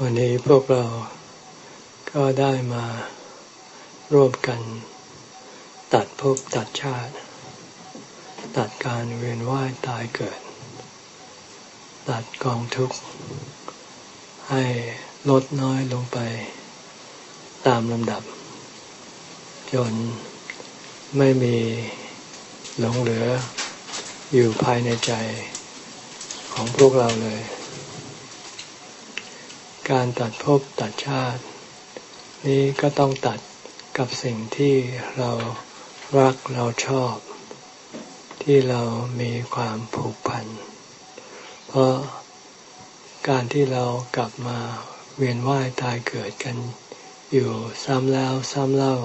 วันนี้พวกเราก็ได้มาร่วมกัน ตัดภพตัดชาติ ตัดการเวียนว่ายตายเกิด ตัดกองทุกข์ ให้ลดน้อยลงไปตามลำดับ จนไม่มีหลงเหลืออยู่ภายในใจของพวกเราเลย การตัดภพตัดชาติ นี้ก็ต้องตัดกับสิ่งที่เรารักเราชอบ ที่เรามีความผูกพัน เพราะการที่เรากลับมาเวียนว่ายตายเกิดกัน อยู่ซ้ำแล้วซ้ำเล่า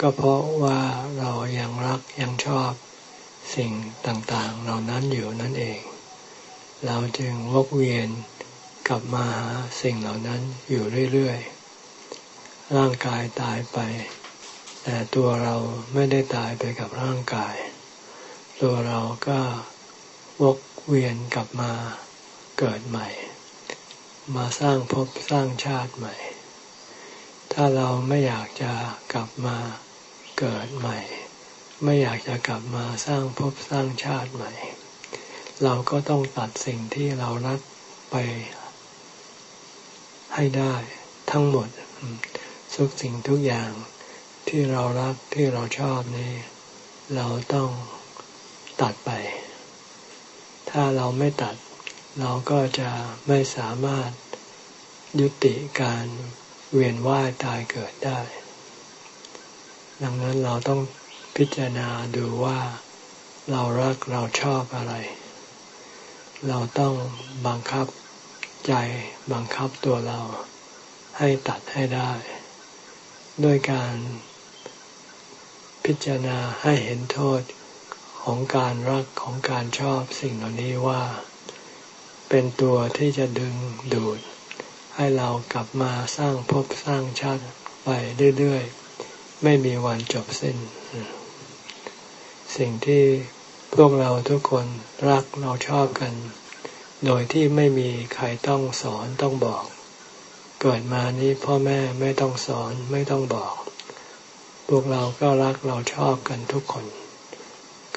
ก็เพราะว่าเรายังรักยังชอบสิ่งต่างๆ เหล่านั้นอยู่นั่นเอง เราจึงวกเวียน กลับมาหาสิ่งเหล่านั้นอยู่เรื่อยๆ ร่างกายตายไป แต่ตัวเราไม่ได้ตายไปกับร่างกาย ตัวเราก็วกเวียนกลับมาเกิดใหม่ มาสร้างภพสร้างชาติใหม่ ถ้าเราไม่อยากจะกลับมาเกิดใหม่ ไม่อยากจะกลับมาสร้างภพสร้างชาติใหม่ เราก็ต้องตัดสิ่งที่เรารักไป ให้ได้ทั้งหมดทุกสิ่งทุกอย่างที่เรารักที่เราชอบนี่เราต้องตัดไป ถ้าเราไม่ตัด เราก็จะไม่สามารถยุติการเวียนว่ายตายเกิดได้ ดังนั้นเราต้องพิจารณาดูว่าเรารักเราชอบอะไร เราต้องบังคับ ใจบังคับตัวเราให้ตัดให้ได้ ด้วยการพิจารณาให้เห็นโทษของการรักของการชอบสิ่งเหล่านี้ว่า เป็นตัวที่จะดึงดูด ให้เรากลับมาสร้างภพสร้างชาติไปเรื่อยๆ ไม่มีวันจบสิ้น สิ่งที่พวกเราทุกคนรักเราชอบกัน โดยที่ไม่มีใครต้องสอนต้องบอก เกิดมานี้พ่อแม่ไม่ต้องสอนไม่ต้องบอก พวกเราก็รักเราชอบกันทุกคน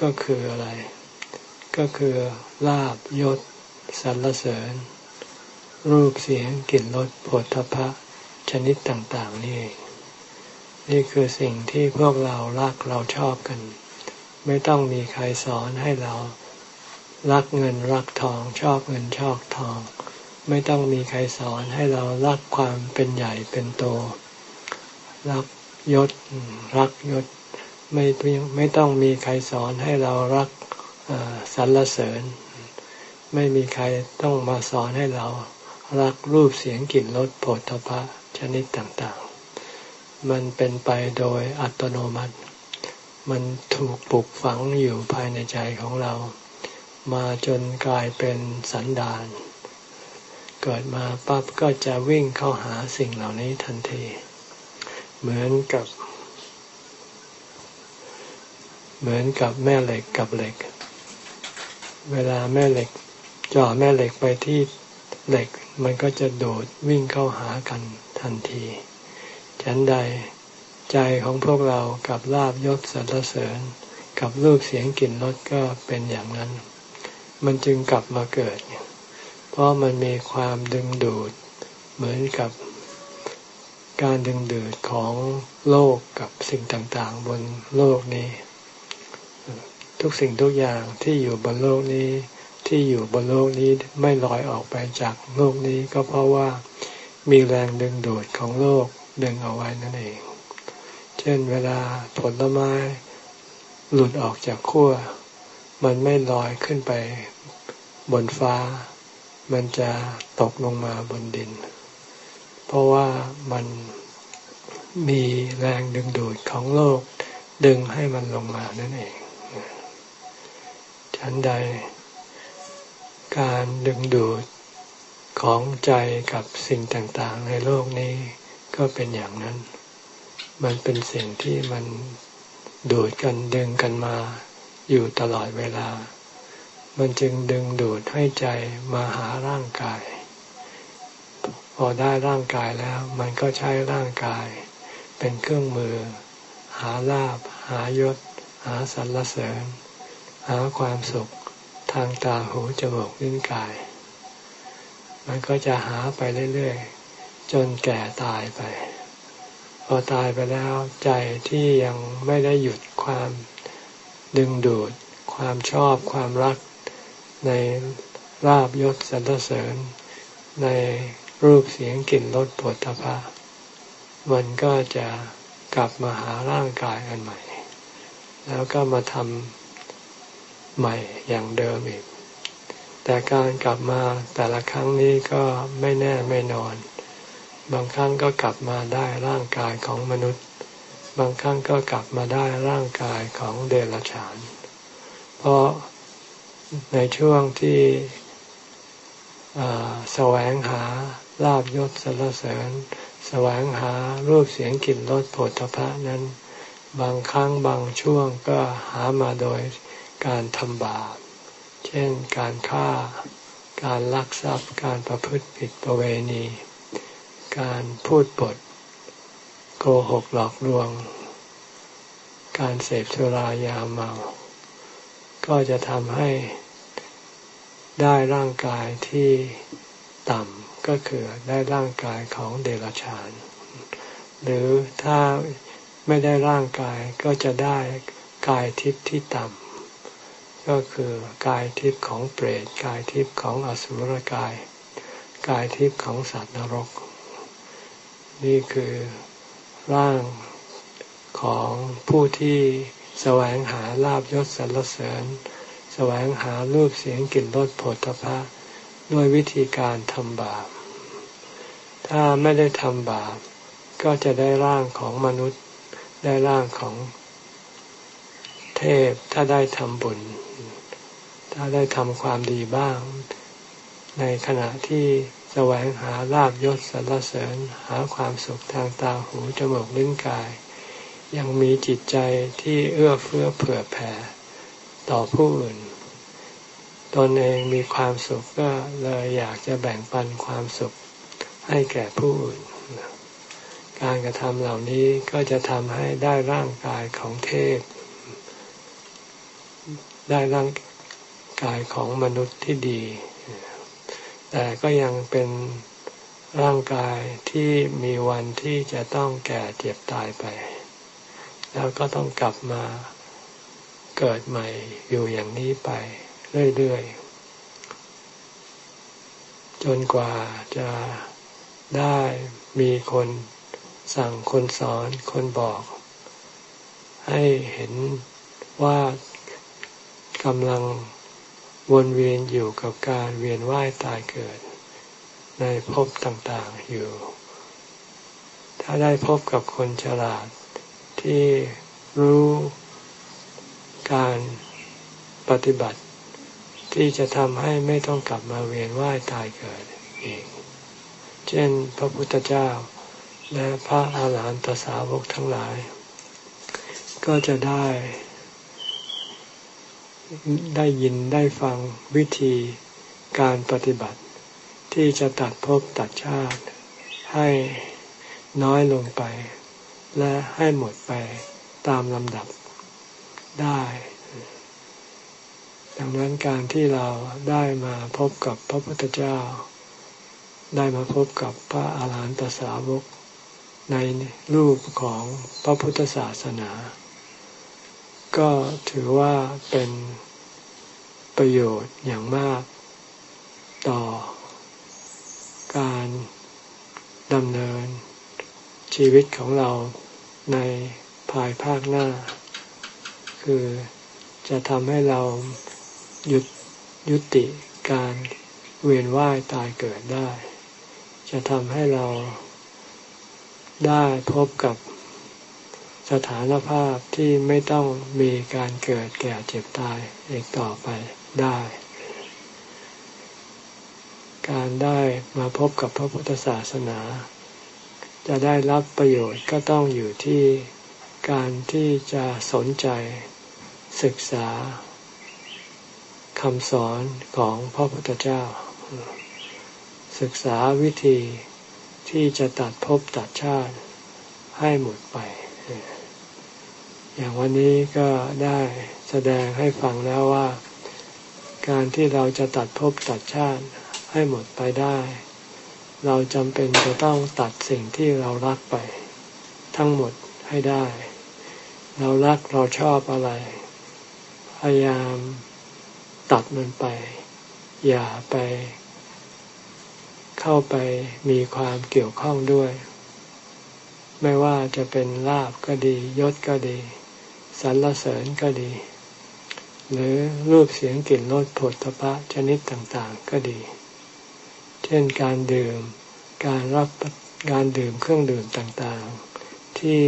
ก็คืออะไร ก็คือลาบยศสรรเสริญ รูปเสียงกลิ่นรสผลทพะชนิดต่างๆนี่ นี่คือสิ่งที่พวกเรารักเราชอบกัน ไม่ต้องมีใครสอนให้เรา รักเงินรักทองชอบเงินชอบทอง ไม่ต้องมีใครสอนให้เรารักความเป็นใหญ่เป็นโต รักยศรักยศไม่ไม่ต้องมีใครสอนให้เรารักสรรเสริญ ไม่มีใครต้องมาสอนให้เรารักรูปเสียงกลิ่นรสโผฏฐพะชนิดต่างๆ มันเป็นไปโดยอัตโนมัติ มันถูกปลูกฝังอยู่ภายในใจของเรา มาจนกลายเป็นสันดาน เกิดมาปั๊บก็จะวิ่งเข้าหาสิ่งเหล่านี้ทันที เหมือนกับ เหมือนกับแม่เหล็กกับเหล็ก เวลาแม่เหล็กจ่อแม่เหล็กไปที่เหล็กมันก็จะโดดวิ่งเข้าหากันทันที ฉันใดใจของพวกเรากับลาบยศสรรเสริญ กับรูปเสียงกลิ่นรสก็เป็นอย่างนั้น มันจึงกลับมาเกิด เพราะมันมีความดึงดูด เหมือนกับการดึงดูดของโลกกับสิ่งต่างๆ บนโลกนี้ ทุกสิ่งทุกอย่างที่อยู่บนโลกนี้ ที่อยู่บนโลกนี้ไม่ลอยออกไปจากโลกนี้ก็เพราะว่ามีแรงดึงดูดของโลกดึงเอาไว้นั่นเอง เช่นเวลาผลไม้หลุดออกจากขั้ว มันไม่ลอยขึ้นไปบนฟ้า มันจะตกลงมาบนดิน เพราะว่ามันมีแรงดึงดูดของโลกดึงให้มันลงมานั่นเองฉันใด การดึงดูดของใจกับสิ่งต่าง ๆ ในโลกนี้ก็เป็นอย่างนั้น มันเป็นสิ่งที่มันดูดกันดึงกันมา อยู่ตลอดเวลา มันจึงดึงดูดให้ใจมาหาร่างกาย พอได้ร่างกายแล้ว มันก็ใช้ร่างกาย เป็นเครื่องมือ หาลาบ หายศ หาสรรเสริญ หาความสุขทางตาหูจมูกลิ้นกาย มันก็จะหาไปเรื่อยๆ จนแก่ตายไป พอตายไปแล้วใจที่ยังไม่ได้หยุดความ ดึงดูด ความชอบความรัก ในลาบยศสรรเสริญ ในรูปเสียงกลิ่นรสผลตภะมันก็จะกลับมาหาร่างกายอันใหม่ แล้วก็มาทำใหม่อย่างเดิมอีก แต่การกลับมาแต่ละครั้งนี้ก็ไม่แน่ไม่นอน บางครั้งก็กลับมาได้ร่างกายของมนุษย์ บางครั้งก็กลับมาได้ร่างกายของเดรัจฉาน เพราะในช่วงที่แสวงหาลาบยศสรรเสริญ แสวงหารูปเสียงกลิ่นรสผลพระนั้น บางครั้งบางช่วงก็หามาโดยการทำบาป เช่นการฆ่า การลักทรัพย์ การประพฤติผิดประเวณี การพูดปด โกหกหลอกลวง การเสพสุรายาเมา ก็จะทำให้ได้ร่างกายที่ต่ำก็คือได้ร่างกายของเดรัจฉาน หรือถ้าไม่ได้ร่างกายก็จะได้กายทิพย์ที่ต่ำก็คือกายทิพย์ของเปรตกายทิพย์ของอสุรกาย กายทิพย์ของสัตว์นรก นี่คือ ร่างของผู้ที่แสวงหาลาบยศสรรเสริญ แสวงหารูปเสียงกลิ่นรสผลพระด้วยวิธีการทำบาป ถ้าไม่ได้ทำบาป ก็จะได้ร่างของมนุษย์ได้ร่างของเทพถ้าได้ทำบุญ ถ้าได้ทำความดีบ้าง ในขณะที่ แสวงหาลาบยศสรรเสริญหาความสุขทางตาหูจมูกลิ้นกาย ยังมีจิตใจที่เอื้อเฟื้อเผื่อแผ่ต่อผู้อื่น ตนเองมีความสุขก็เลยอยากจะแบ่งปันความสุขให้แก่ผู้อื่น การกระทำเหล่านี้ก็จะทำให้ได้ร่างกายของเทพ ได้ร่างกายของมนุษย์ที่ดี แต่ก็ยังเป็นร่างกายที่มีวันที่จะต้องแก่เจ็บตายไป แล้วก็ต้องกลับมาเกิดใหม่อยู่อย่างนี้ไปเรื่อยๆ จนกว่าจะได้มีคนสั่งคนสอนคนบอก ให้เห็นว่ากำลัง วนเวียนอยู่กับการเวียนว่ายตายเกิด ในภพต่างๆอยู่ ถ้าได้พบกับคนฉลาดที่รู้การปฏิบัติ ที่จะทำให้ไม่ต้องกลับมาเวียนว่ายตายเกิดอีกเช่นพระพุทธเจ้าและพระอาหารหันตสาวกทั้งหลาย ก็จะได้ ได้ยินได้ฟังวิธีการปฏิบัติ ที่จะตัดภพตัดชาติ ให้น้อยลงไป และให้หมดไปตามลำดับได้ ดังนั้นการที่เราได้มาพบกับพระพุทธเจ้า ได้มาพบกับพระอาหารหันตสาวกในรูปของพระพุทธศาสนา ก็ถือว่าเป็นประโยชน์อย่างมาก ต่อการดำเนินชีวิตของเราในภายภาคหน้า คือจะทำให้เราหยุดยุติการเวียนว่ายตายเกิดได้ จะทำให้เราได้พบกับ สถานภาพที่ไม่ต้องมีการเกิดแก่เจ็บตายอีกต่อไปได้ การได้มาพบกับพระพุทธศาสนา จะได้รับประโยชน์ก็ต้องอยู่ที่การที่จะสนใจศึกษาคำสอนของพระพุทธเจ้า ศึกษาวิธีที่จะตัดภพตัดชาติให้หมดไป อย่างวันนี้ก็ได้แสดงให้ฟังแล้วว่า การที่เราจะตัดภพตัดชาติให้หมดไปได้ เราจำเป็นจะต้องตัดสิ่งที่เรารักไป ทั้งหมดให้ได้ เรารักเราชอบอะไร พยายามตัดมันไป อย่าไป เข้าไปมีความเกี่ยวข้องด้วย ไม่ว่าจะเป็นลาบก็ดียศก็ดี สรรเสริญก็ดี หรือรูปเสียงกลิ่นรสผลตภะชนิดต่างๆก็ดี เช่นการดื่มการรับการดื่มเครื่องดื่มต่างๆ ที่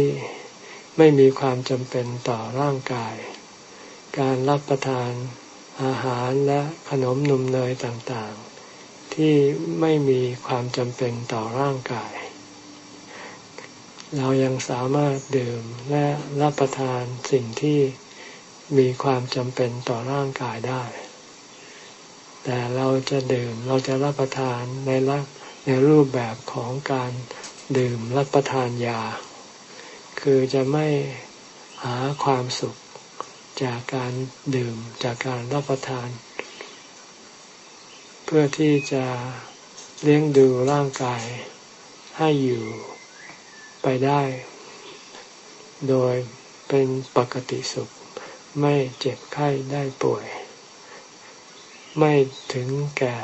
ไม่มีความจำเป็นต่อร่างกาย การรับประทานอาหารและขนมนมเนยต่างๆ ที่ไม่มีความจำเป็นต่อร่างกาย เรายังสามารถดื่มและรับประทานสิ่งที่มีความจำเป็นต่อร่างกายได้ แต่เราจะดื่มเราจะรับประทานในลักในรูปแบบของการดื่มรับประทานยา คือจะไม่หาความสุขจากการดื่มจากการรับประทาน เพื่อที่จะเลี้ยงดูร่างกายให้อยู่ ไปได้ โดยเป็นปกติสุข ไม่เจ็บไข้ได้ป่วย ไม่ถึงแก่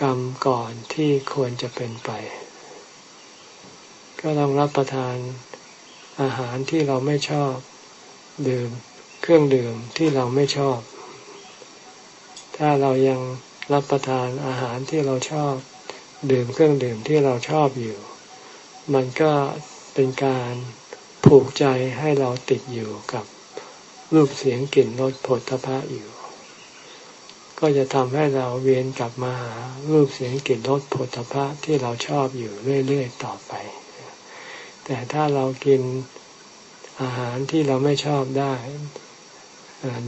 กรรมก่อนที่ควรจะเป็นไป ก็ต้องรับประทานอาหารที่เราไม่ชอบ ดื่มเครื่องดื่มที่เราไม่ชอบ ถ้าเรายังรับประทานอาหารที่เราชอบ ดื่มเครื่องดื่มที่เราชอบอยู่ มันก็เป็นการผูกใจให้เราติดอยู่กับรูปเสียงกลิ่นรสผลทพะอยู่ ก็จะทำให้เราเวียนกลับมาหารูปเสียงกลิ่นรสผลทพะที่เราชอบอยู่เรื่อยๆต่อไป แต่ถ้าเรากินอาหารที่เราไม่ชอบได้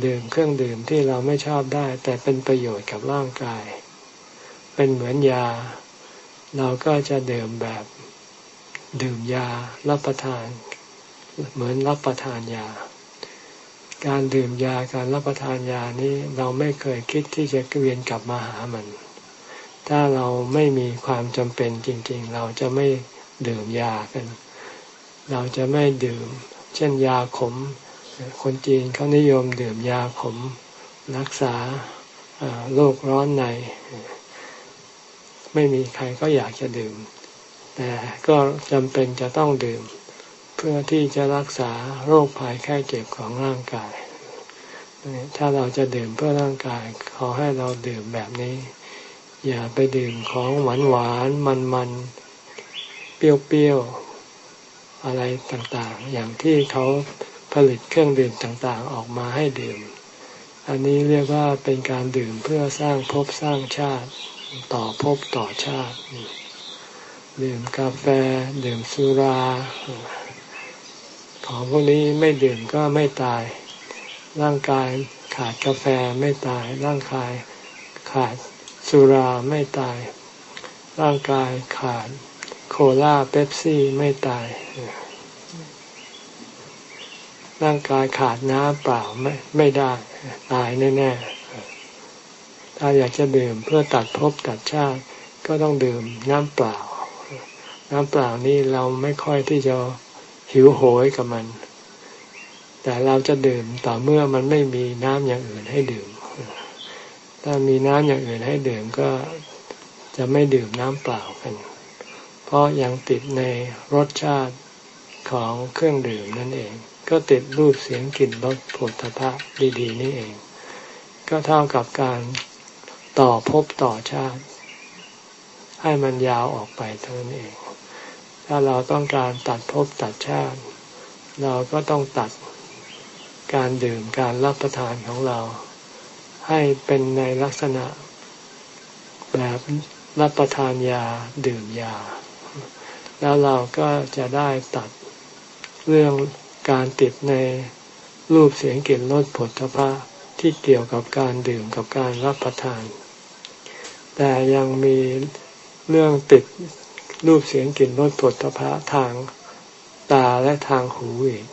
ดื่มเครื่องดื่มที่เราไม่ชอบได้ แต่เป็นประโยชน์กับร่างกาย เป็นเหมือนยา เราก็จะดื่มแบบ ดื่มยารับประทาน เหมือนรับประทานยา การดื่มยาการรับประทานยานี้เราไม่เคยคิดที่จะเวียนกลับมาหามัน ถ้าเราไม่มีความจำเป็นจริง ๆ เราจะไม่ดื่มยากัน เราจะไม่ดื่ม เช่นยาขม คนจีนเขานิยมดื่มยาขม รักษาโรคร้อนใน ไม่มีใครก็อยากจะดื่ม แต่ก็จำเป็นจะต้องดื่ม เพื่อที่จะรักษาโรคภัยแค่เจ็บของร่างกาย ถ้าเราจะดื่มเพื่อร่างกาย ขอให้เราดื่มแบบนี้ อย่าไปดื่มของหวานหวานมันมันเปรี้ยวอะไรต่างๆ อย่างที่เขาผลิตเครื่องดื่มต่างๆ ออกมาให้ดื่ม อันนี้เรียกว่าเป็นการดื่มเพื่อสร้างภพสร้างชาติ ต่อภพต่อชาติ ดื่มกาแฟ ดื่มสุรา ของพวกนี้ไม่ดื่มก็ไม่ตาย ร่างกายขาดกาแฟไม่ตาย ร่างกายขาดสุราไม่ตาย ร่างกายขาดโคลาเป๊ปซี่ไม่ตาย ร่างกายขาดน้ำเปล่าไม่ไม่ได้ ตายแน่ๆถ้าอยากจะดื่มเพื่อตัดภพตัดชาติ ก็ต้องดื่มน้ำเปล่า น้ำเปล่านี่เราไม่ค่อยที่จะหิวโหยกับมัน แต่เราจะดื่มต่อเมื่อมันไม่มีน้ำอย่างอื่นให้ดื่ม ถ้ามีน้ำอย่างอื่นให้ดื่มก็จะไม่ดื่มน้ำเปล่ากัน เพราะยังติดในรสชาติของเครื่องดื่มนั่นเอง ก็ติดรูปเสียงกลิ่นรสผลทพะดีๆ นี่เอง ก็เท่ากับการต่อภพต่อชาติ ให้มันยาวออกไปเท่านั้นเอง ถ้าเราต้องการตัดภพตัดชาติ เราก็ต้องตัดการดื่มการรับประทานของเรา ให้เป็นในลักษณะแบบรับประทานยาดื่มยา แล้วเราก็จะได้ตัดเรื่องการติดในรูปเสียงกลิ่นรสผลพะที่เกี่ยวกับการดื่มกับการรับประทาน แต่ยังมีเรื่องติด รูปเสียงกลิ่นรสผลทพะทางตาและทางหูอีก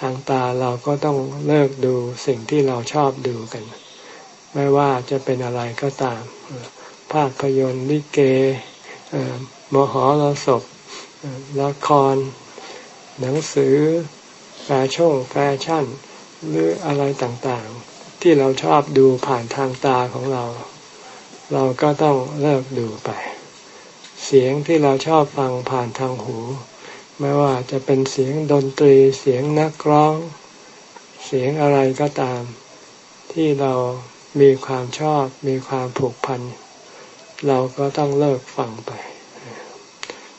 ทางตาเราก็ต้องเลิกดูสิ่งที่เราชอบดูกัน ไม่ว่าจะเป็นอะไรก็ตาม ภาพยนตร์ลิเกมหรสพละคร หนังสือ แฟชั่นแฟชั่น หรืออะไรต่างๆ ที่เราชอบดูผ่านทางตาของเรา เราก็ต้องเลิกดูไป เสียงที่เราชอบฟังผ่านทางหู ไม่ว่าจะเป็นเสียงดนตรีเสียงนักร้อง เสียงอะไรก็ตาม ที่เรามีความชอบมีความผูกพัน เราก็ต้องเลิกฟังไป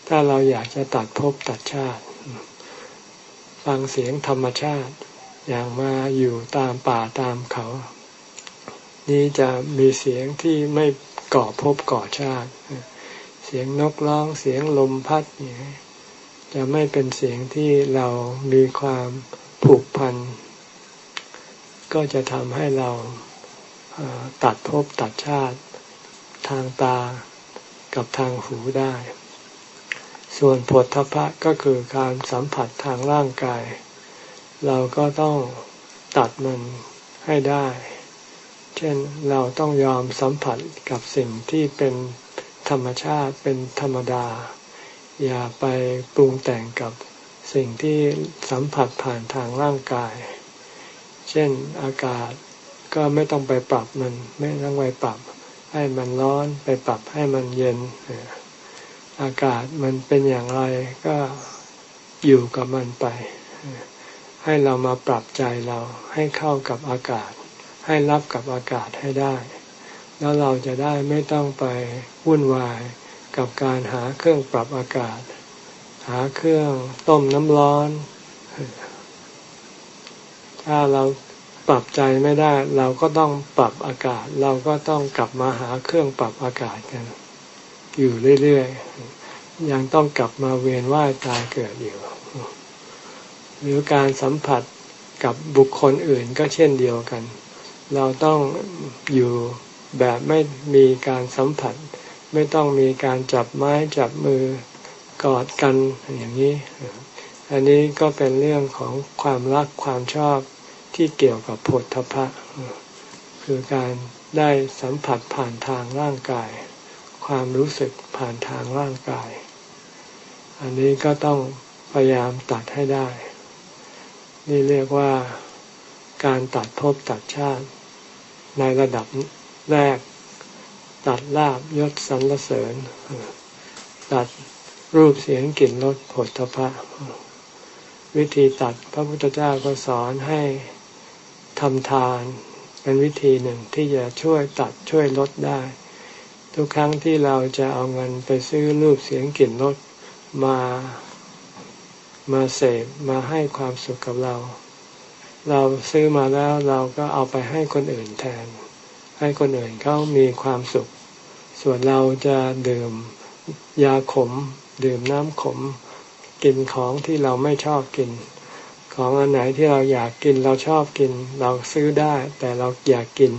ถ้าเราอยากจะตัดภพตัดชาติ ฟังเสียงธรรมชาติ อย่างมาอยู่ตามป่าตามเขา นี่จะมีเสียงที่ไม่ก่อภพก่อชาติ เสียงนกร้องเสียงลมพัดเนี่ยจะไม่เป็นเสียงที่เรามีความผูกพัน ก็จะทำให้เราตัดภพตัดชาติทางตากับทางหูได้ ส่วนผลทพะก็คือการสัมผัสทางร่างกาย เราก็ต้องตัดมันให้ได้ เช่นเราต้องยอมสัมผัสกับสิ่งที่เป็น ธรรมชาติเป็นธรรมดา อย่าไปปรุงแต่งกับสิ่งที่สัมผัสผ่านทางร่างกาย เช่นอากาศก็ไม่ต้องไปปรับมัน ไม่ต้องไปปรับ ให้มันร้อนไปปรับให้มันเย็น อากาศมันเป็นอย่างไรก็อยู่กับมันไป ให้เรามาปรับใจเราให้เข้ากับอากาศ ให้รับกับอากาศให้ได้ แล้วเราจะได้ไม่ต้องไปวุ่นวายกับการหาเครื่องปรับอากาศ หาเครื่องต้มน้ำร้อน ถ้าเราปรับใจไม่ได้ เราก็ต้องปรับอากาศ เราก็ต้องกลับมาหาเครื่องปรับอากาศกัน อยู่เรื่อยๆ ยังต้องกลับมาเวียนว่ายตายเกิดอยู่หรือการสัมผัสกับบุคคลอื่นก็เช่นเดียวกัน เราต้องอยู่ แบบไม่มีการสัมผัส ไม่ต้องมีการจับไม้จับมือกอดกันอย่างนี้ อันนี้ก็เป็นเรื่องของความรักความชอบที่เกี่ยวกับผลทพะ คือการได้สัมผัสผ่านทางร่างกาย ความรู้สึกผ่านทางร่างกาย อันนี้ก็ต้องพยายามตัดให้ได้ นี่เรียกว่าการตัดภพตัดชาติในระดับ แรก ตัดลาบยศสรรเสริญ ตัดรูปเสียงกลิ่นรสผลทพะ วิธีตัดพระพุทธเจ้าก็สอนให้ทำทาน เป็นวิธีหนึ่งที่จะช่วยตัดช่วยลดได้ ทุกครั้งที่เราจะเอาเงินไปซื้อรูปเสียงกลิ่นรสมามาเสพมาให้ความสุขกับเรา เราซื้อมาแล้วเราก็เอาไปให้คนอื่นแทน ให้คนอื่นเขามีความสุข ส่วนเราจะดื่มยาขม ดื่มน้ำขม กินของที่เราไม่ชอบกิน ของอันไหนที่เราอยากกินเราชอบกิน เราซื้อได้ แต่เราอยากกิน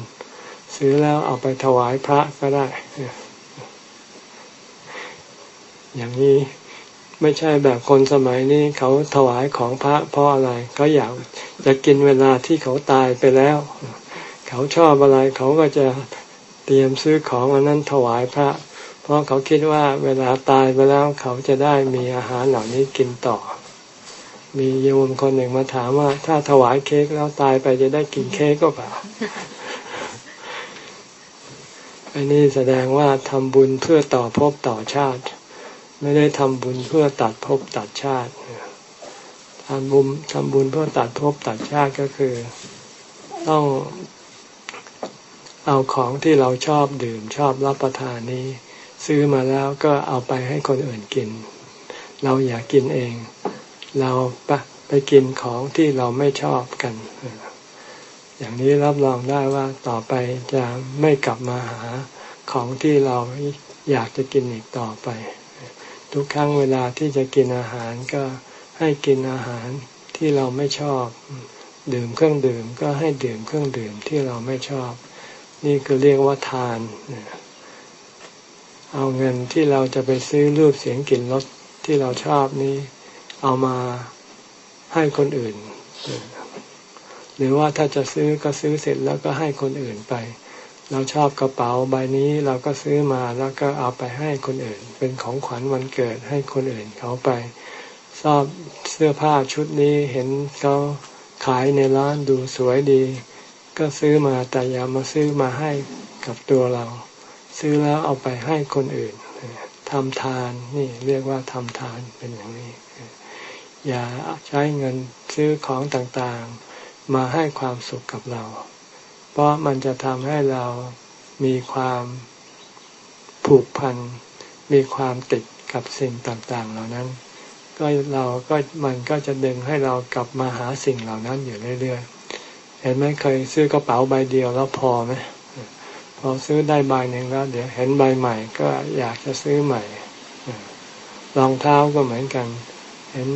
ซื้อแล้วเอาไปถวายพระก็ได้ อย่างนี้ไม่ใช่แบบคนสมัยนี้เขาถวายของพระเพราะอะไรเขาอยากจะกินเวลาที่เขาตายไปแล้ว เขาชอบอะไรเขาก็จะเตรียมซื้อของอันนั้นถวายพระ เพราะเขาคิดว่าเวลาตายไปแล้วเขาจะได้มีอาหารเหล่านี้กินต่อ มีโยมคนหนึ่งมาถามว่า ถ้าถวายเค้กแล้วตายไปจะได้กินเค้กก็เปล่าอันนี้แสดงว่าทำบุญเพื่อต่อภพต่อชาติ ไม่ได้ทำบุญเพื่อตัดภพตัดชาติทำบุญทำบุญเพื่อตัดภพตัดชาติก็คือ ต้อง เอาของที่เราชอบดื่มชอบรับประทานนี้ ซื้อมาแล้วก็เอาไปให้คนอื่นกิน เราอยากกินเอง เราไปไปกินของที่เราไม่ชอบกัน อย่างนี้รับรองได้ว่าต่อไปจะไม่กลับมาหาของที่เราอยากจะกินอีกต่อไป ทุกครั้งเวลาที่จะกินอาหารก็ให้กินอาหารที่เราไม่ชอบ ดื่มเครื่องดื่มก็ให้ดื่มเครื่องดื่มที่เราไม่ชอบ นี่คือเรียกว่าทาน เอาเงินที่เราจะไปซื้อรูปเสียงกลิ่นรสที่เราชอบนี้เอามาให้คนอื่น หรือว่าถ้าจะซื้อก็ซื้อเสร็จแล้วก็ให้คนอื่นไป เราชอบกระเป๋าใบนี้เราก็ซื้อมาแล้วก็เอาไปให้คนอื่น เป็นของขวัญวันเกิดให้คนอื่นเขาไปชอบเสื้อผ้าชุดนี้เห็นเขาขายในร้านดูสวยดี ก็ซื้อมาแต่อย่ามาซื้อมาให้กับตัวเรา ซื้อแล้วเอาไปให้คนอื่นทำทานนี่เรียกว่าทำทานเป็นอย่างนี้ อย่าใช้เงินซื้อของต่างๆ มาให้ความสุขกับเรา เพราะมันจะทำให้เรามีความผูกพัน มีความติดกับสิ่งต่างๆ เหล่านั้น ก็เราก็มันก็จะดึงให้เรากลับมาหาสิ่งเหล่านั้นอยู่เรื่อยๆ ห็นไหมเคยซื้อกระเป๋าใบเดียวแล้วพอไหมพอซื้อได้ใบหนึ่งแล้ว เดี๋ยวเห็นใบใหม่ ก็อยากจะซื้อใหม่รองเท้าก็เหมือนกัน เห็น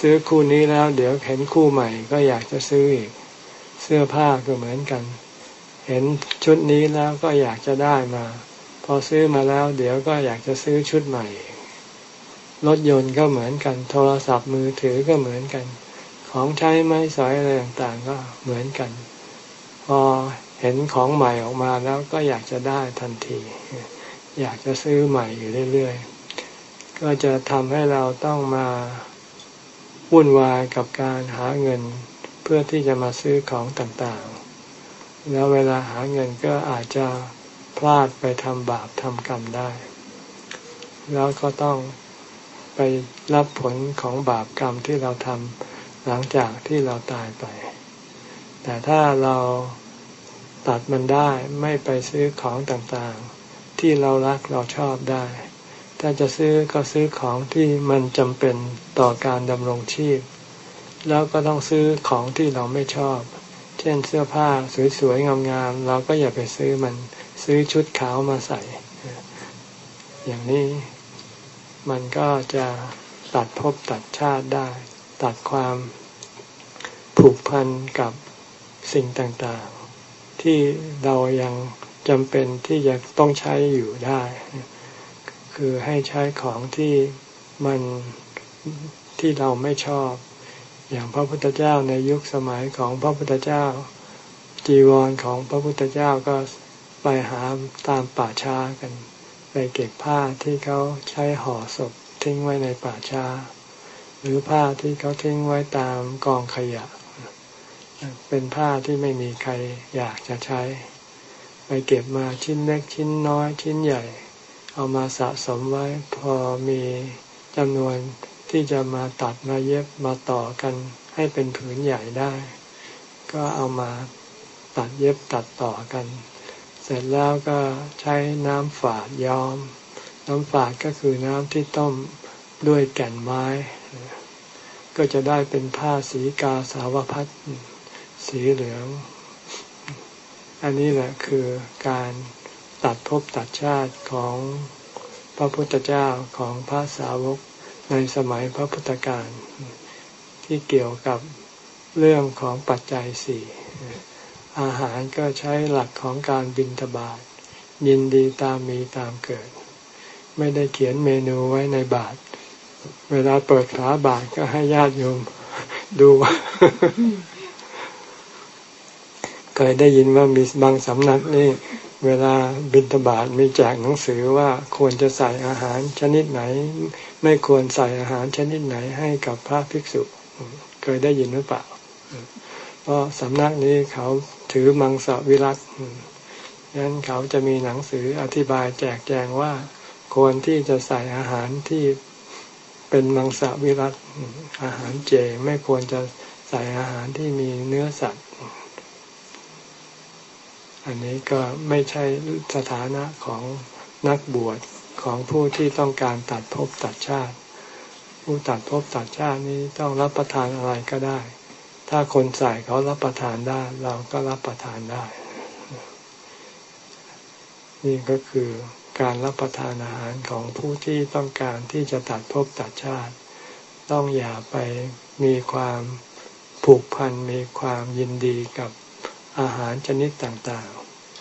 ซื้อคู่นี้แล้ว เดี๋ยวเห็นคู่ใหม่ ก็อยากจะซื้ออีก เสื้อผ้าก็เหมือนกัน เห็นชุดนี้แล้วก็อยากจะได้มา พอซื้อมาแล้ว เดี๋ยวก็อยากจะซื้อชุดใหม่รถยนต์ก็เหมือนกัน โทรศัพท์มือถือก็เหมือนกัน ของใช้ไม้สอยอะไรต่างๆก็เหมือนกัน พอเห็นของใหม่ออกมาแล้วก็อยากจะได้ทันที อยากจะซื้อใหม่อยู่เรื่อยๆ ก็จะทำให้เราต้องมาวุ่นวายกับการหาเงินเพื่อที่จะมาซื้อของต่างๆ แล้วเวลาหาเงินก็อาจจะพลาดไปทำบาปทำกรรมได้ แล้วก็ต้องไปรับผลของบาปกรรมที่เราทำ หลังจากที่เราตายไป แต่ถ้าเราตัดมันได้ไม่ไปซื้อของต่างๆ ที่เรารักเราชอบได้ ถ้าจะซื้อก็ซื้อของที่มันจำเป็นต่อการดำรงชีพ แล้วก็ต้องซื้อของที่เราไม่ชอบ เช่นเสื้อผ้าสวยๆงามๆเราก็อย่าไปซื้อมันซื้อชุดขาวมาใส่ อย่างนี้มันก็จะตัดภพตัดชาติได้ ตัดความผูกพันกับสิ่งต่างๆ ที่เรายังจำเป็นที่จะต้องใช้อยู่ได้ คือให้ใช้ของที่มันที่เราไม่ชอบ อย่างพระพุทธเจ้าในยุคสมัยของพระพุทธเจ้า จีวรของพระพุทธเจ้าก็ไปหาตามป่าช้ากัน ไปเก็บผ้าที่เขาใช้ห่อศพทิ้งไว้ในป่าช้า หรือผ้าที่เขาทิ้งไว้ตามกองขยะ เป็นผ้าที่ไม่มีใครอยากจะใช้ ไปเก็บมาชิ้นเล็กชิ้นน้อยชิ้นใหญ่ เอามาสะสมไว้พอมีจำนวนที่จะมาตัดมาเย็บมาต่อกันให้เป็นผืนใหญ่ได้ ก็เอามาตัดเย็บตัดต่อกัน เสร็จแล้วก็ใช้น้ำฝาดย้อม น้ำฝาดก็คือน้ำที่ต้มด้วยแก่นไม้ ก็จะได้เป็นผ้าสีกาสาวพัดสีเหลือง อันนี้แหละคือการตัดภพตัดชาติของพระพุทธเจ้าของพระสาวกในสมัยพระพุทธการที่เกี่ยวกับเรื่องของปัจจัยสี่อาหารก็ใช้หลักของการบินทบาทยินดีตามมีตามเกิด ไม่ได้เขียนเมนูไว้ในบาท เวลาเปิดฝาบาทก็ให้ญาติโยมดูว่าเคยได้ยินว่ามีบางสำนักนี่เวลาบินทบาทมีแจกหนังสือว่าควรจะใส่อาหารชนิดไหน ไม่ควรใส่อาหารชนิดไหนให้กับพระภิกษุ เคยได้ยินหรือเปล่า เพราะสำนักนี้เขาถือมังสวิรัตนั้นเขาจะมีหนังสืออธิบายแจกแจงว่า ควรที่จะใส่อาหารที่ เป็นมังสวิรัตอาหารเจไม่ควรจะใส่อาหารที่มีเนื้อสัตว์ อันนี้ก็ไม่ใช่สถานะของนักบวชของผู้ที่ต้องการตัดภพตัดชาติ ผู้ตัดภพตัดชาตินี้ต้องรับประทานอะไรก็ได้ ถ้าคนใส่เขารับประทานได้ เราก็รับประทานได้ นี่ก็คือ การรับประทานอาหารของผู้ที่ต้องการที่จะตัดภพตัดชาติ ต้องอย่าไปมีความผูกพันมีความยินดีกับอาหารชนิดต่าง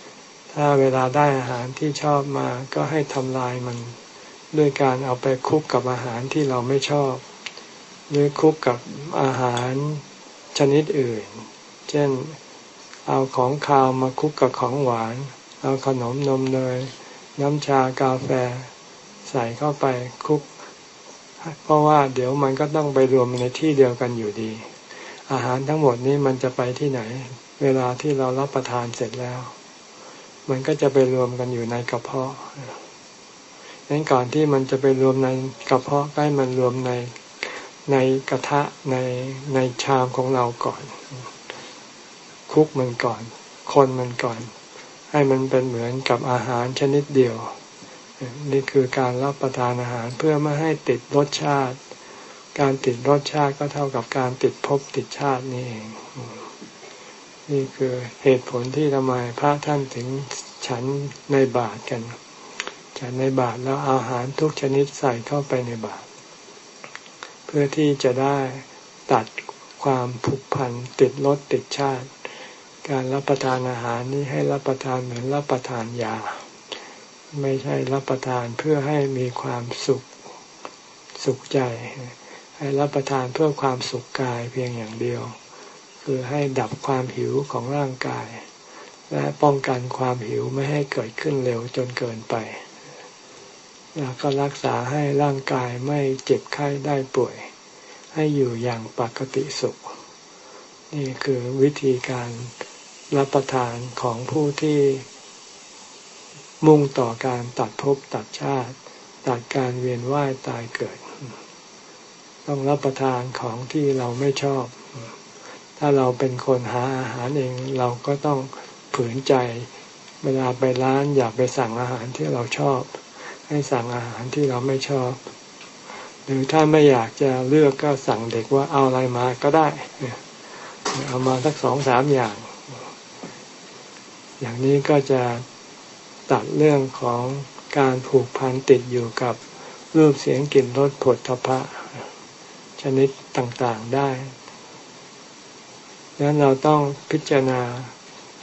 ๆ ถ้าเวลาได้อาหารที่ชอบมาก็ให้ทำลายมัน ด้วยการเอาไปคุกกับอาหารที่เราไม่ชอบ หรือคุกกับอาหารชนิดอื่น เช่นเอาของคาวมาคุกกับของหวาน เอาขนมนมเนย น้ำชากาแฟใส่เข้าไปคุก เพราะว่าเดี๋ยวมันก็ต้องไปรวมในที่เดียวกันอยู่ดี อาหารทั้งหมดนี้มันจะไปที่ไหน เวลาที่เรารับประทานเสร็จแล้ว มันก็จะไปรวมกันอยู่ในกระเพาะนั้นก่อนที่มันจะไปรวมในกระเพาะใกล้มันรวมในในกระทะในในชามของเราก่อน คุกมันก่อน คนมันก่อน ให้มันเป็นเหมือนกับอาหารชนิดเดียว นี่คือการรับประทานอาหารเพื่อไม่ให้ติดรสชาติ การติดรสชาติก็เท่ากับการติดภพติดชาตินี่เอง นี่คือเหตุผลที่ทำไมพระท่านถึงฉันในบาตรกัน ฉันในบาตรแล้วอาหารทุกชนิดใส่เข้าไปในบาตรเพื่อที่จะได้ตัดความผูกพันติดรสติดชาติ การรับประทานอาหารนี้ให้รับประทานเหมือนรับประทานยา ไม่ใช่รับประทานเพื่อให้มีความสุขสุขใจ ให้รับประทานเพื่อความสุขกายเพียงอย่างเดียว คือให้ดับความหิวของร่างกาย และป้องกันความหิวไม่ให้เกิดขึ้นเร็วจนเกินไป แล้วก็รักษาให้ร่างกายไม่เจ็บไข้ได้ป่วย ให้อยู่อย่างปกติสุข นี่คือวิธีการ รับประทานของผู้ที่มุ่งต่อการตัดภพตัดชาติ ตัดการเวียนว่ายตายเกิด ต้องรับประทานของที่เราไม่ชอบ ถ้าเราเป็นคนหาอาหารเองเราก็ต้องฝืนใจ เวลาไปร้านอยากไปสั่งอาหารที่เราชอบ ให้สั่งอาหารที่เราไม่ชอบ หรือถ้าไม่อยากจะเลือกก็สั่งเด็กว่าเอาอะไรมาก็ได้ เอามาสักสองสามอย่าง อย่างนี้ก็จะตัดเรื่องของการผูกพันติดอยู่กับรูปเสียงกลิ่นรสผลทพะชนิดต่างๆได้ดังนั้นเราต้องพิจารณา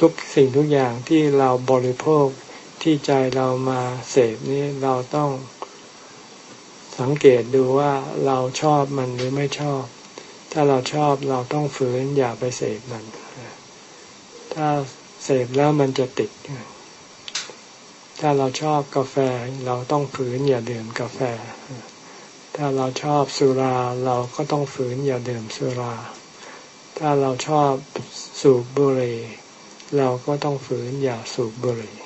ทุกสิ่งทุกอย่างที่เราบริโภคที่ใจเรามาเสพนี้เราต้องสังเกตดูว่าเราชอบมันหรือไม่ชอบ ถ้าเราชอบเราต้องฝืนอย่าไปเสพมัน ถ้า เสพแล้วมันจะติด ถ้าเราชอบกาแฟเราต้องฝืนอย่าดื่มกาแฟ ถ้าเราชอบสุราเราก็ต้องฝืนอย่าดื่มสุรา ถ้าเราชอบสูบบุหรี่เราก็ต้องฝืนอย่าสูบบุหรี่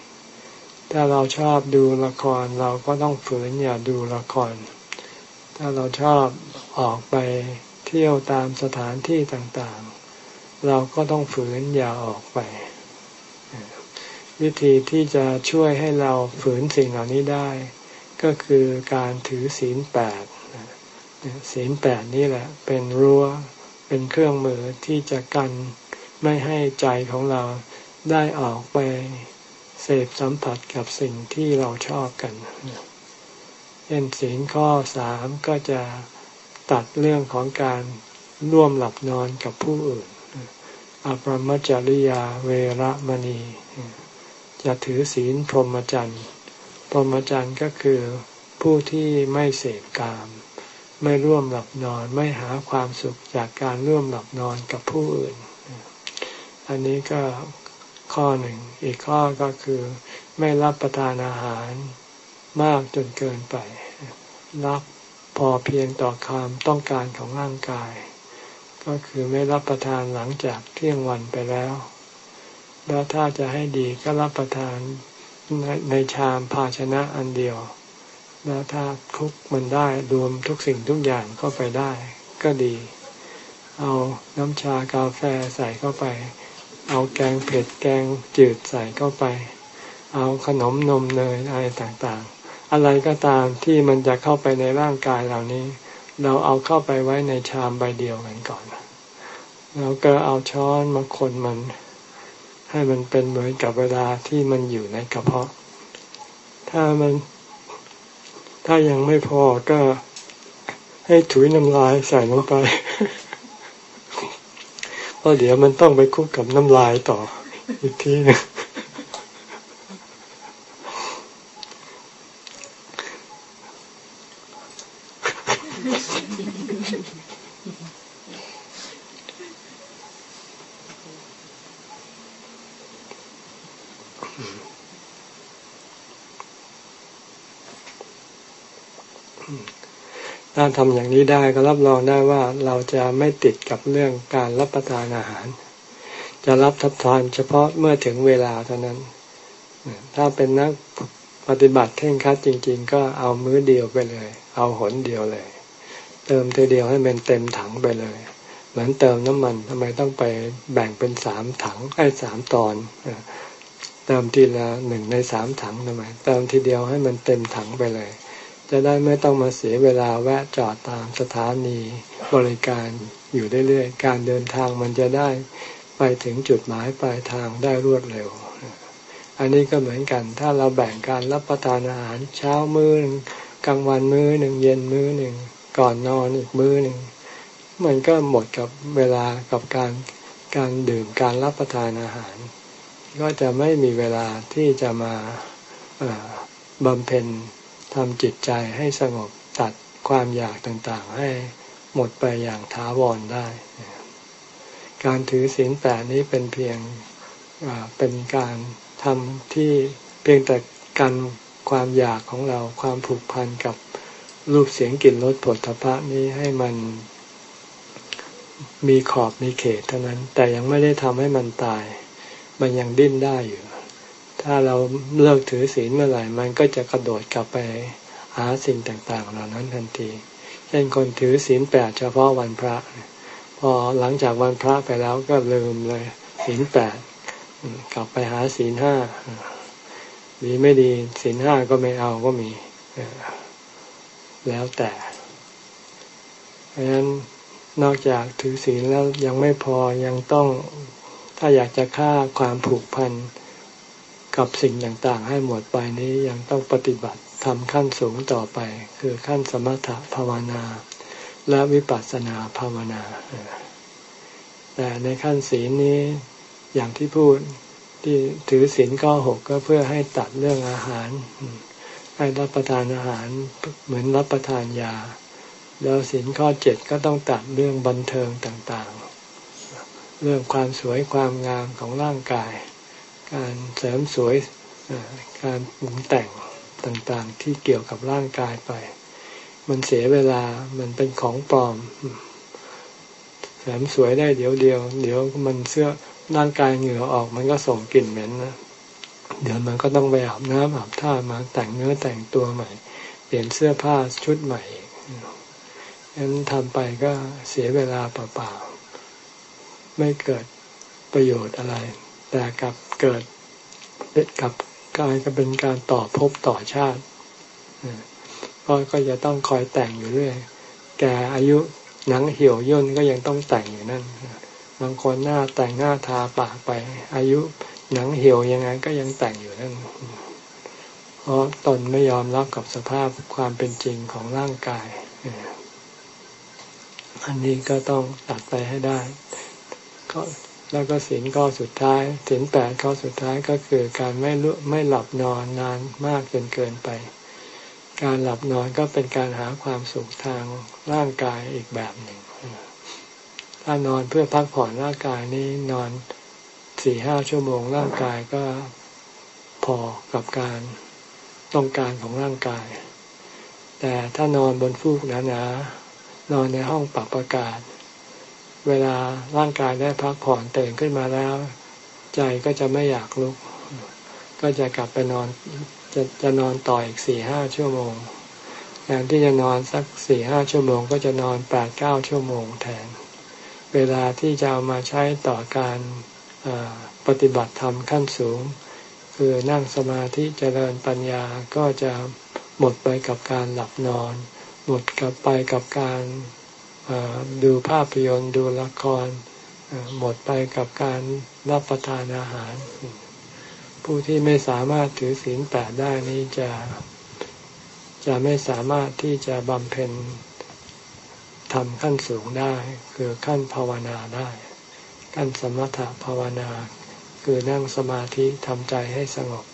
ถ้าเราชอบดูละครเราก็ต้องฝืนอย่าดูละคร ถ้าเราชอบออกไปเที่ยวตามสถานที่ต่างๆ เราก็ต้องฝืนอย่าออกไป วิธีที่จะช่วยให้เราฝืนสิ่งเหล่านี้ได้ ก็คือการถือศีลแปดศีลแปดนี่แหละ เป็นรั้วเป็นเครื่องมือที่จะกันไม่ให้ใจของเราได้ออกไปเสพสัมผัสกับสิ่งที่เราชอบกันเช่นศีลข้อสามก็จะตัดเรื่องของการร่วมหลับนอนกับผู้อื่น อปรมจริยาเวรมณี จะถือศีลพรหมจรรย์พรหมจรรย์ก็คือผู้ที่ไม่เสพกาม ไม่ร่วมหลับนอนไม่หาความสุขจากการร่วมหลับนอนกับผู้อื่น อันนี้ก็ข้อหนึ่ง อีกข้อก็คือไม่รับประทานอาหารมากจนเกินไป รับพอเพียงต่อความต้องการของร่างกาย ก็คือไม่รับประทานหลังจากเที่ยงวันไปแล้ว แล้วถ้าจะให้ดีก็รับประทานในในชามภาชนะอันเดียว แล้วถ้าคุกมันได้รวมทุกสิ่งทุกอย่างเข้าไปได้ ก็ดี เอาน้ำชากาแฟใส่เข้าไป เอาแกงเผ็ดแกงจืดใส่เข้าไป เอาขนมนมเนยอะไรต่างๆ อะไรก็ตามที่มันจะเข้าไปในร่างกายเหล่านี้ เราเอาเข้าไปไว้ในชามใบเดียวกันก่อนแล้วก็เอาช้อนมาคนมัน ให้มันเป็นเหมือนกับเวลาที่มันอยู่ในกระเพาะ ถ้ามัน ถ้ายังไม่พอก็ให้ถุยน้ำลายใส่ลงไปเพราะเดี๋ยวมันต้องไปคุกกับน้ำลายต่ออีกทีนึง ถ้าทำอย่างนี้ได้ก็รับรองได้ว่าเราจะไม่ติดกับเรื่องการรับประทานอาหาร จะรับทับทานเฉพาะเมื่อถึงเวลาเท่านั้น ถ้าเป็นนักปฏิบัติเข่งคัดจริง ๆ ก็เอามื้อเดียวไปเลย เอาหนเดียวเลย เติมทีเดียวให้มันเต็มถังไปเลย เหมือนเติมน้ำมันทำไมต้องไปแบ่งเป็นสามถังไอ้สามตอนเติมทีละหนึ่งในสามถังทำไมเติมทีเดียวให้มันเต็มถังไปเลย จะได้ไม่ต้องมาเสียเวลาแวะจอดตามสถานีบริการอยู่เรื่อยๆ การเดินทางมันจะได้ไปถึงจุดหมายปลายทางได้รวดเร็ว อันนี้ก็เหมือนกัน ถ้าเราแบ่งการรับประทานอาหารเช้ามื้อหนึ่งกลางวันมื้อหนึ่งเย็นมื้อหนึ่งก่อนนอนอีกมื้อหนึ่งมันก็หมดกับเวลากับการการดื่มการรับประทานอาหาร ก็จะไม่มีเวลาที่จะมาบำเพ็ญ ทำจิตใจให้สงบตัดความอยากต่างๆ ให้หมดไปอย่างท้าวรได้ การถือศีลแปดนี้เป็นเพียงเป็นการทำที่เพียงแต่กันความอยากของเราความผูกพันกับรูปเสียงกลิ่นรสผลทพะนี้ให้มันมีขอบมีเขตเท่านั้น แต่ยังไม่ได้ทำให้มันตาย มันยังดิ้นได้อยู่ ถ้าเราเลิกถือศีลเมื่อไหร่ มันก็จะกระโดดกลับไปหาสิ่งต่างๆ เหล่านั้นทันที เช่นคนถือศีลแปดเฉพาะวันพระ พอหลังจากวันพระไปแล้วก็ลืมเลยศีลแปดกลับไปหาศีลห้าดีไม่ดีศีลห้าก็ไม่เอาก็มี แล้วแต่เพราะฉะนั้นนอกจากถือศีลแล้วยังไม่พอยังต้องถ้าอยากจะฆ่าความผูกพัน กับสิ่งต่างๆ ให้หมดไปนี้ยังต้องปฏิบัติทำขั้นสูงต่อไป คือขั้นสมถภาวนา และวิปัสสนาภาวนา แต่ในขั้นศีลนี้อย่างที่พูดที่ถือศีลข้อหกก็เพื่อให้ตัดเรื่องอาหาร ให้รับประทานอาหารเหมือนรับประทานยา แล้วศีลข้อเจ็ดก็ต้องตัดเรื่องบันเทิงต่างๆ เรื่องความสวยความงามของร่างกาย การเสริมสวยการปรุงแต่งต่างๆ ที่เกี่ยวกับร่างกายไป มันเสียเวลามันเป็นของปลอม เสริมสวยได้เดี๋ยวเดียว เดี๋ยวมันเสื้อร่างกายเหงื่อออก มันก็ส่งกลิ่นเหม็นนะเดี๋ยวมันก็ต้องไปอาบน้ำอาบท่ามาแต่งเนื้อแต่งตัวใหม่ เปลี่ยนเสื้อผ้าชุดใหม่งั้นทำไปก็เสียเวลาเปล่าๆไม่เกิดประโยชน์อะไร แต่กับเกิดกับกายก็เป็นการต่อภพต่อชาติเพราะก็จะต้องคอยแต่งอยู่เรื่อย แกอายุหนังเหี่ยวย่นก็ยังต้องแต่งอยู่นั่น บางคนหน้าแต่งหน้าทาปากไป อายุหนังเหี่ยวยังไงก็ยังแต่งอยู่นั่น เพราะตนไม่ยอมรับกับสภาพความเป็นจริงของร่างกาย อันนี้ก็ต้องตัดไปให้ได้ก็ แล้วก็ศีลข้อสุดท้ายศีลแปดข้อสุดท้ายก็คือการไม่ลุไม่หลับนอนนานมากจนเกินไป การหลับนอนก็เป็นการหาความสุขทางร่างกายอีกแบบหนึ่ง ถ้านอนเพื่อพักผ่อนร่างกายนี้นอนสี่ห้าชั่วโมงร่างกายก็พอกับการต้องการของร่างกาย แต่ถ้านอนบนฟูกหนาๆนอนในห้องปรับอากาศ เวลาร่างกายได้พักผ่อนตื่นขึ้นมาแล้ว ใจก็จะไม่อยากลุก ก็จะกลับไปนอนจะจะนอนต่ออีกสี่ห้าชั่วโมงแทนที่จะนอนสักสี่ห้าชั่วโมง ก็จะนอนแปดเก้าชั่วโมงแทน เวลาที่จะเอามาใช้ต่อการปฏิบัติธรรมขั้นสูง คือนั่งสมาธิเจริญปัญญาก็จะหมดไปกับการหลับนอน หมดกับไปกับการ ดูภาพยนตร์ดูละครหมดไปกับการรับประทานอาหาร ผู้ที่ไม่สามารถถือศีลแปดได้นี้จะจะไม่สามารถที่จะบำเพ็ญทำขั้นสูงได้ คือขั้นภาวนาได้ ขั้นสมถภาวนา คือนั่งสมาธิทำใจให้สงบ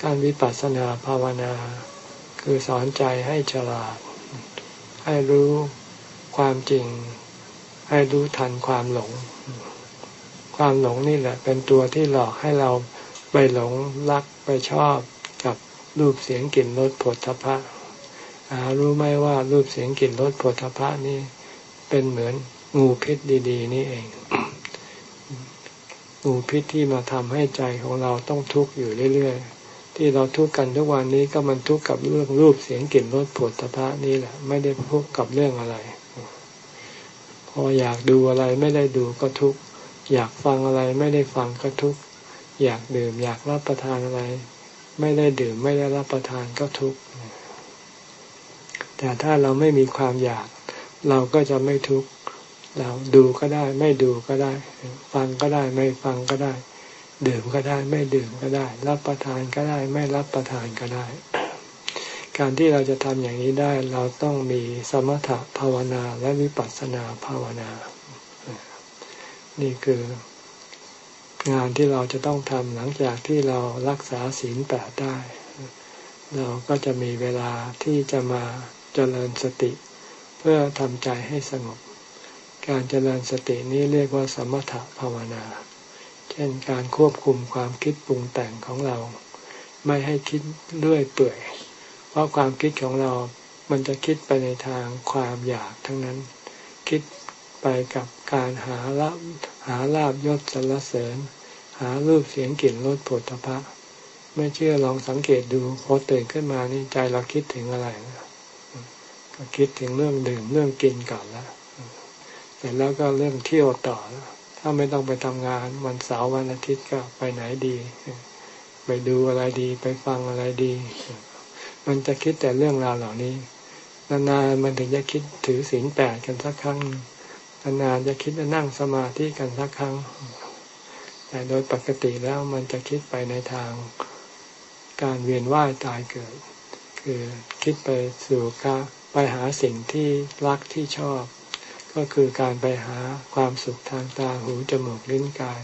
ขั้นวิปัสสนาภาวนา คือสอนใจให้ฉลาด ให้รู้ ความจริงให้รู้ทันความหลง ความหลงนี่แหละ เป็นตัวที่หลอกให้เราไปหลงรักไปชอบกับรูปเสียงกลิ่นรสผลทพะหารู้ไหมว่ารูปเสียงกลิ่นรสผลทพะนี่เป็นเหมือนงูพิษดี ๆ นี่เอง งูพิษที่มาทำให้ใจของเราต้องทุกข์อยู่เรื่อยๆ ที่เราทุกข์กันทุกวันนี้ก็มันทุกข์กับเรื่องรูปเสียงกลิ่นรสผลทพะนี่แหละ ไม่ได้ทุกข์กับเรื่องอะไร ออยากดูอะไรไม่ได้ดูก็ทุกข์อยากฟังอะไรไม่ได้ฟังก็ทุกข์อยากดื่มอยากรับประทานอะไร ไม่ได้ดื่มไม่ได้รับประทานก็ทุกข์แต่ถ้าเราไม่มีความอยาก เราก็จะไม่ทุกข์เราดูก็ได้ ไม่ดูก็ได้ ฟังก็ได้ไม่ฟังก็ได้ ดื่มก็ได้ ไม่ดื่มก็ได้ รับประทานก็ได้ ไม่รับประทานก็ได้ การที่เราจะทำอย่างนี้ได้เราต้องมีสมถภาวนาและวิปัสสนาภาวนา นี่คืองานที่เราจะต้องทำหลังจากที่เรารักษาศีลแปดได้ เราก็จะมีเวลาที่จะมาเจริญสติ เพื่อทำใจให้สงบ การเจริญสตินี้เรียกว่าสมถภาวนา เช่นการควบคุมความคิดปรุงแต่งของเรา ไม่ให้คิดเรื่อยเปื่อย ราะความคิดของเรามันจะคิดไปในทางความอยากทั้งนั้น คิดไปกับการหาลาบหาลาบยศสรรเสริญ หารูปเสียงกลิ่นรสผลตภะไม่เชื่อลองสังเกตดูพอตื่นขึ้นมานี่ใจเราคิดถึงอะไรก็คิดถึงเรื่องดื่มเรื่องกินก่อนล้วเสร็จแล้วก็เรื่องเที่ยวต่อแล้วถ้าไม่ต้องไปทำงานวันเสาร์วันอาทิตย์ก็ไปไหนดี ไปดูอะไรดี ไปฟังอะไรดี มันจะคิดแต่เรื่องราวเหล่านี้ นานๆมันถึงจะคิดถือศีลแปดกันสักครั้งนานๆจะคิดจะนั่งสมาธิกันสักครั้ง แต่โดยปกติแล้วมันจะคิดไปในทางการเวียนว่ายตายเกิด คือคิดไปสู่การไปหาสิ่งที่รักที่ชอบ ก็คือการไปหาความสุขทางตาหูจมูกลิ้นกาย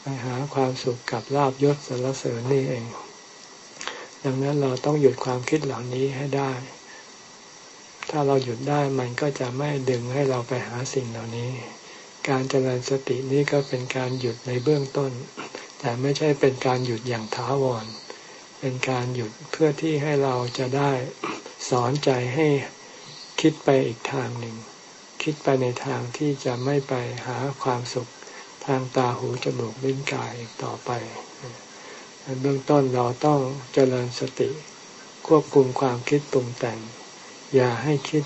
ไปหาความสุขกับลาบยศสรรเสริญนี่เอง ดังนั้นเราต้องหยุดความคิดเหล่านี้ให้ได้ ถ้าเราหยุดได้มันก็จะไม่ดึงให้เราไปหาสิ่งเหล่านี้ การเจริญสตินี้ก็เป็นการหยุดในเบื้องต้น แต่ไม่ใช่เป็นการหยุดอย่างท้าวร เป็นการหยุดเพื่อที่ให้เราจะได้สอนใจให้คิดไปอีกทางหนึ่ง คิดไปในทางที่จะไม่ไปหาความสุขทางตาหูจมูกลิ้นกายอีกต่อไป เบื้องต้นเราต้องเจริญสติ ควบคุมความคิดปรุงแต่ง อย่าให้คิด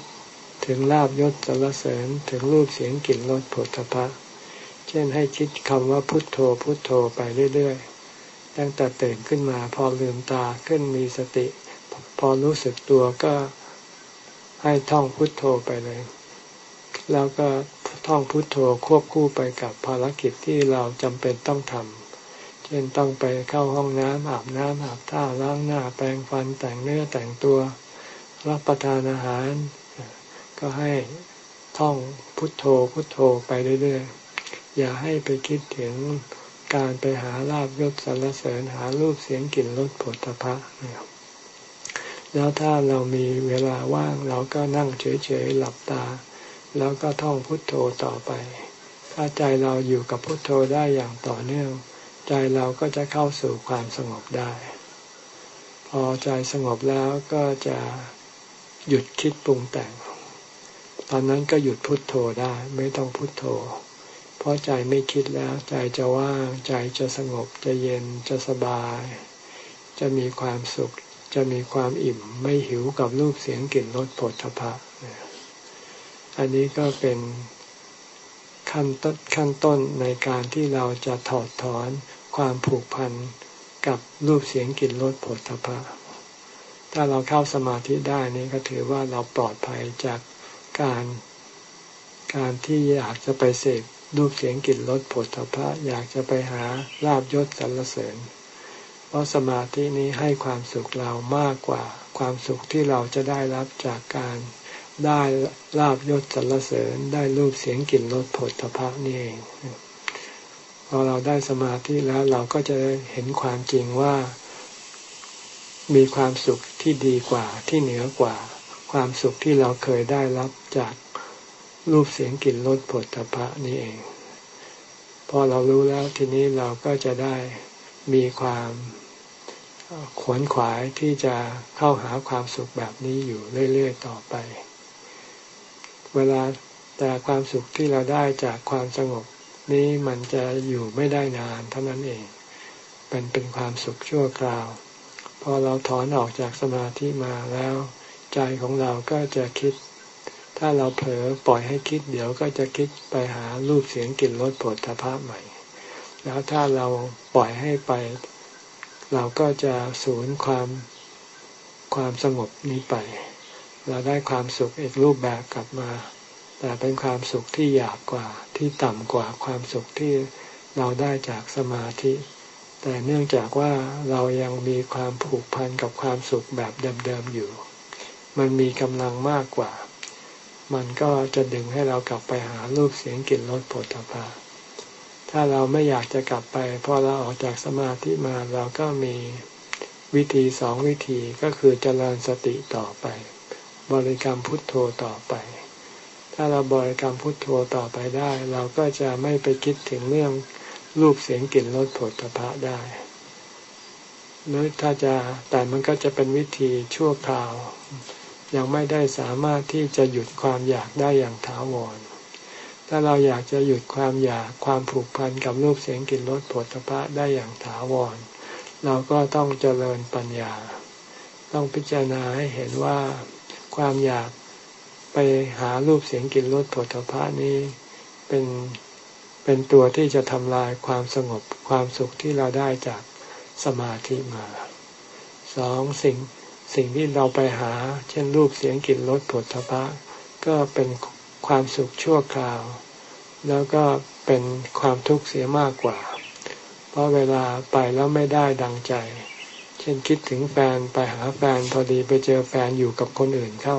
ถึงลาบยศสรรเสริญถึงรูปเสียงกลิ่นรสผลพะเช่นให้คิดคำว่าพุทโธพุทโธไปเรื่อยๆ ตั้งแต่ตื่นขึ้นมาพอลืมตาขึ้นมีสติ พอรู้สึกตัวก็ให้ท่องพุทโธไปเลย แล้วก็ท่องพุทโธควบคู่ไปกับภารกิจที่เราจำเป็นต้องทำ เช่นต้องไปเข้าห้องน้ำอาบน้ำอาบท่าล้างหน้าแปรงฟันแต่งเนื้อแต่งตัว รับประทานอาหาร ก็ให้ท่องพุทโธพุทโธไปเรื่อยๆ อย่าให้ไปคิดถึงการไปหาลาบยศสรรเสริญหารูปเสียงกลิ่นรสผลตภะนะครับแล้วถ้าเรามีเวลาว่างเราก็นั่งเฉยๆหลับตา แล้วก็ท่องพุทโธต่อไป ถ้าใจเราอยู่กับพุทโธได้อย่างต่อเนื่อง ใจเราก็จะเข้าสู่ความสงบได้ พอใจสงบแล้วก็จะหยุดคิดปรุงแต่ง ตอนนั้นก็หยุดพุดโทโธได้ ไม่ต้องพุโทโธ เพราะใจไม่คิดแล้ว ใจจะว่าง ใจจะสงบจะเย็นจะสบาย จะมีความสุข จะมีความอิ่มไม่หิวกับรูปเสียงกลิ่นรสผลทพะอันนี้ก็เป็นขั้นต้นขั้นต้นในการที่เราจะถอดถอน ความผูกพันกับรูปเสียงกลิ่นรสผลทพะถ้าเราเข้าสมาธิได้นี่ก็ถือว่าเราปลอดภัยจากการการที่อยากจะไปเสพรูปเสียงกลิ่นรสผลพระอยากจะไปหาลาบยศสรรเสริญ เพราะสมาธินี้ให้ความสุขเรามากกว่าความสุขที่เราจะได้รับจากการได้ลาบยศสรรเสริญได้รูปเสียงกลิ่นรสผลพระนี่เอง พอเราได้สมาธิแล้วเราก็จะเห็นความจริงว่า มีความสุขที่ดีกว่าที่เหนือกว่า ความสุขที่เราเคยได้รับจากรูปเสียงกลิ่นรสผลตภะนี่เอง พอเรารู้แล้วทีนี้เราก็จะได้มีความขวนขวายที่จะเข้าหาความสุขแบบนี้อยู่เรื่อยๆต่อไป เวลาแต่ความสุขที่เราได้จากความสงบ นี้มันจะอยู่ไม่ได้นานเท่านั้นเองเป็นเป็นความสุขชั่วคราว พอเราถอนออกจากสมาธิมาแล้ว ใจของเราก็จะคิด ถ้าเราเผลอปล่อยให้คิด เดี๋ยวก็จะคิดไปหารูปเสียงกลิ่นรสผลทพะใหม่ แล้วถ้าเราปล่อยให้ไป เราก็จะสูญความความสงบนี้ไป เราได้ความสุขอีกรูปแบบกลับมา แต่เป็นความสุขที่หยาบกว่าที่ต่ำกว่าความสุขที่เราได้จากสมาธิ แต่เนื่องจากว่าเรายังมีความผูกพันกับความสุขแบบเดิมๆอยู่ มันมีกำลังมากกว่า มันก็จะดึงให้เรากลับไปหารูปเสียงกลิ่นรสผลพาถ้าเราไม่อยากจะกลับไปพอเราออกจากสมาธิมาเราก็มีวิธีสองวิธีก็คือเจริญสติต่อไป บริกรรมพุทโธต่อไป ถ้าเราบริกรรมพุทโธต่อไปได้ เราก็จะไม่ไปคิดถึงเรื่องรูปเสียงกลิ่นรสผลตภะได้หรือถ้าจะแต่มันก็จะเป็นวิธีชั่วคราว ยังไม่ได้สามารถที่จะหยุดความอยากได้อย่างถาวร ถ้าเราอยากจะหยุดความอยากความผูกพันกับรูปเสียงกลิ่นรสผลตภะได้อย่างถาวร เราก็ต้องเจริญปัญญา ต้องพิจารณาให้เห็นว่าความอยาก ไปหารูปเสียงกลิ่นรสผลตภะนี้เป็นเป็นตัวที่จะทำลายความสงบความสุขที่เราได้จากสมาธิมาสองสิ่งสิ่งที่เราไปหา เช่นรูปเสียงกลิ่นรสผลทพะก็เป็นความสุขชั่วคราว แล้วก็เป็นความทุกข์เสียมากกว่า เพราะเวลาไปแล้วไม่ได้ดังใจ เช่นคิดถึงแฟนไปหาแฟนพอดีไปเจอแฟนอยู่กับคนอื่นเข้า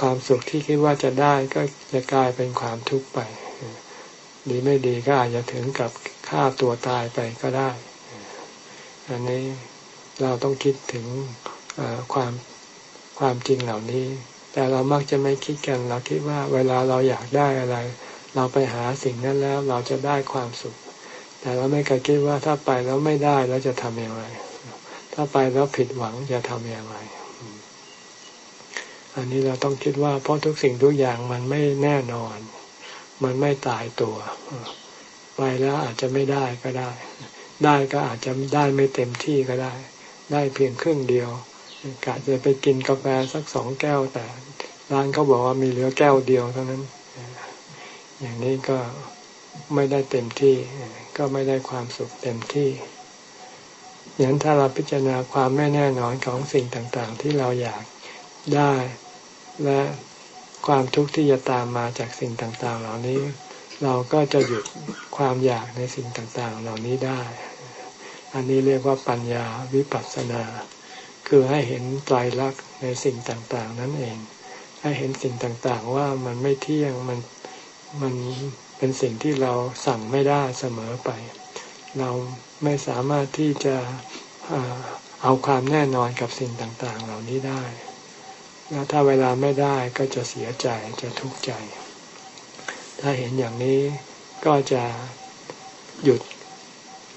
ความสุขที่คิดว่าจะได้ก็จะกลายเป็นความทุกข์ไป ดีไม่ดีก็อาจจะถึงกับฆ่าตัวตายไปก็ได้ อันนี้เราต้องคิดถึงความความจริงเหล่านี้ แต่เรามักจะไม่คิดกัน เราคิดว่าเวลาเราอยากได้อะไร เราไปหาสิ่งนั้นแล้วเราจะได้ความสุข แต่เราไม่เคยคิดว่าถ้าไปแล้วไม่ได้แล้วจะทำอย่างไร ถ้าไปแล้วผิดหวังจะทำอย่างไร อันนี้เราต้องคิดว่าเพราะทุกสิ่งทุกอย่างมันไม่แน่นอน มันไม่ตายตัว ไปแล้วอาจจะไม่ได้ก็ได้ ได้ก็อาจจะได้ไม่เต็มที่ก็ได้ ได้เพียงครึ่งเดียวกะจะไปกินกาแฟสักสองแก้วแต่ร้านเขาบอกว่ามีเหลือแก้วเดียวเท่านั้น อย่างนี้ก็ไม่ได้เต็มที่ก็ไม่ได้ความสุขเต็มที่อย่างนั้นถ้าเราพิจารณาความไม่แน่นอนของสิ่งต่างๆ ที่เราอยากได้ และความทุกข์ที่จะตามมาจากสิ่งต่างๆ เหล่านี้ เราก็จะหยุดความอยากในสิ่งต่างๆ เหล่านี้ได้ อันนี้เรียกว่าปัญญาวิปัสสนา คือให้เห็นไตรลักษณ์ในสิ่งต่างๆ นั่นเอง ให้เห็นสิ่งต่างๆ ว่ามันไม่เที่ยงมันมันเป็นสิ่งที่เราสั่งไม่ได้เสมอไป เราไม่สามารถที่จะเอาความแน่นอนกับสิ่งต่างๆ เหล่านี้ได้ แล้วถ้าเวลาไม่ได้ก็จะเสียใจจะทุกข์ใจ ถ้าเห็นอย่างนี้ก็จะหยุด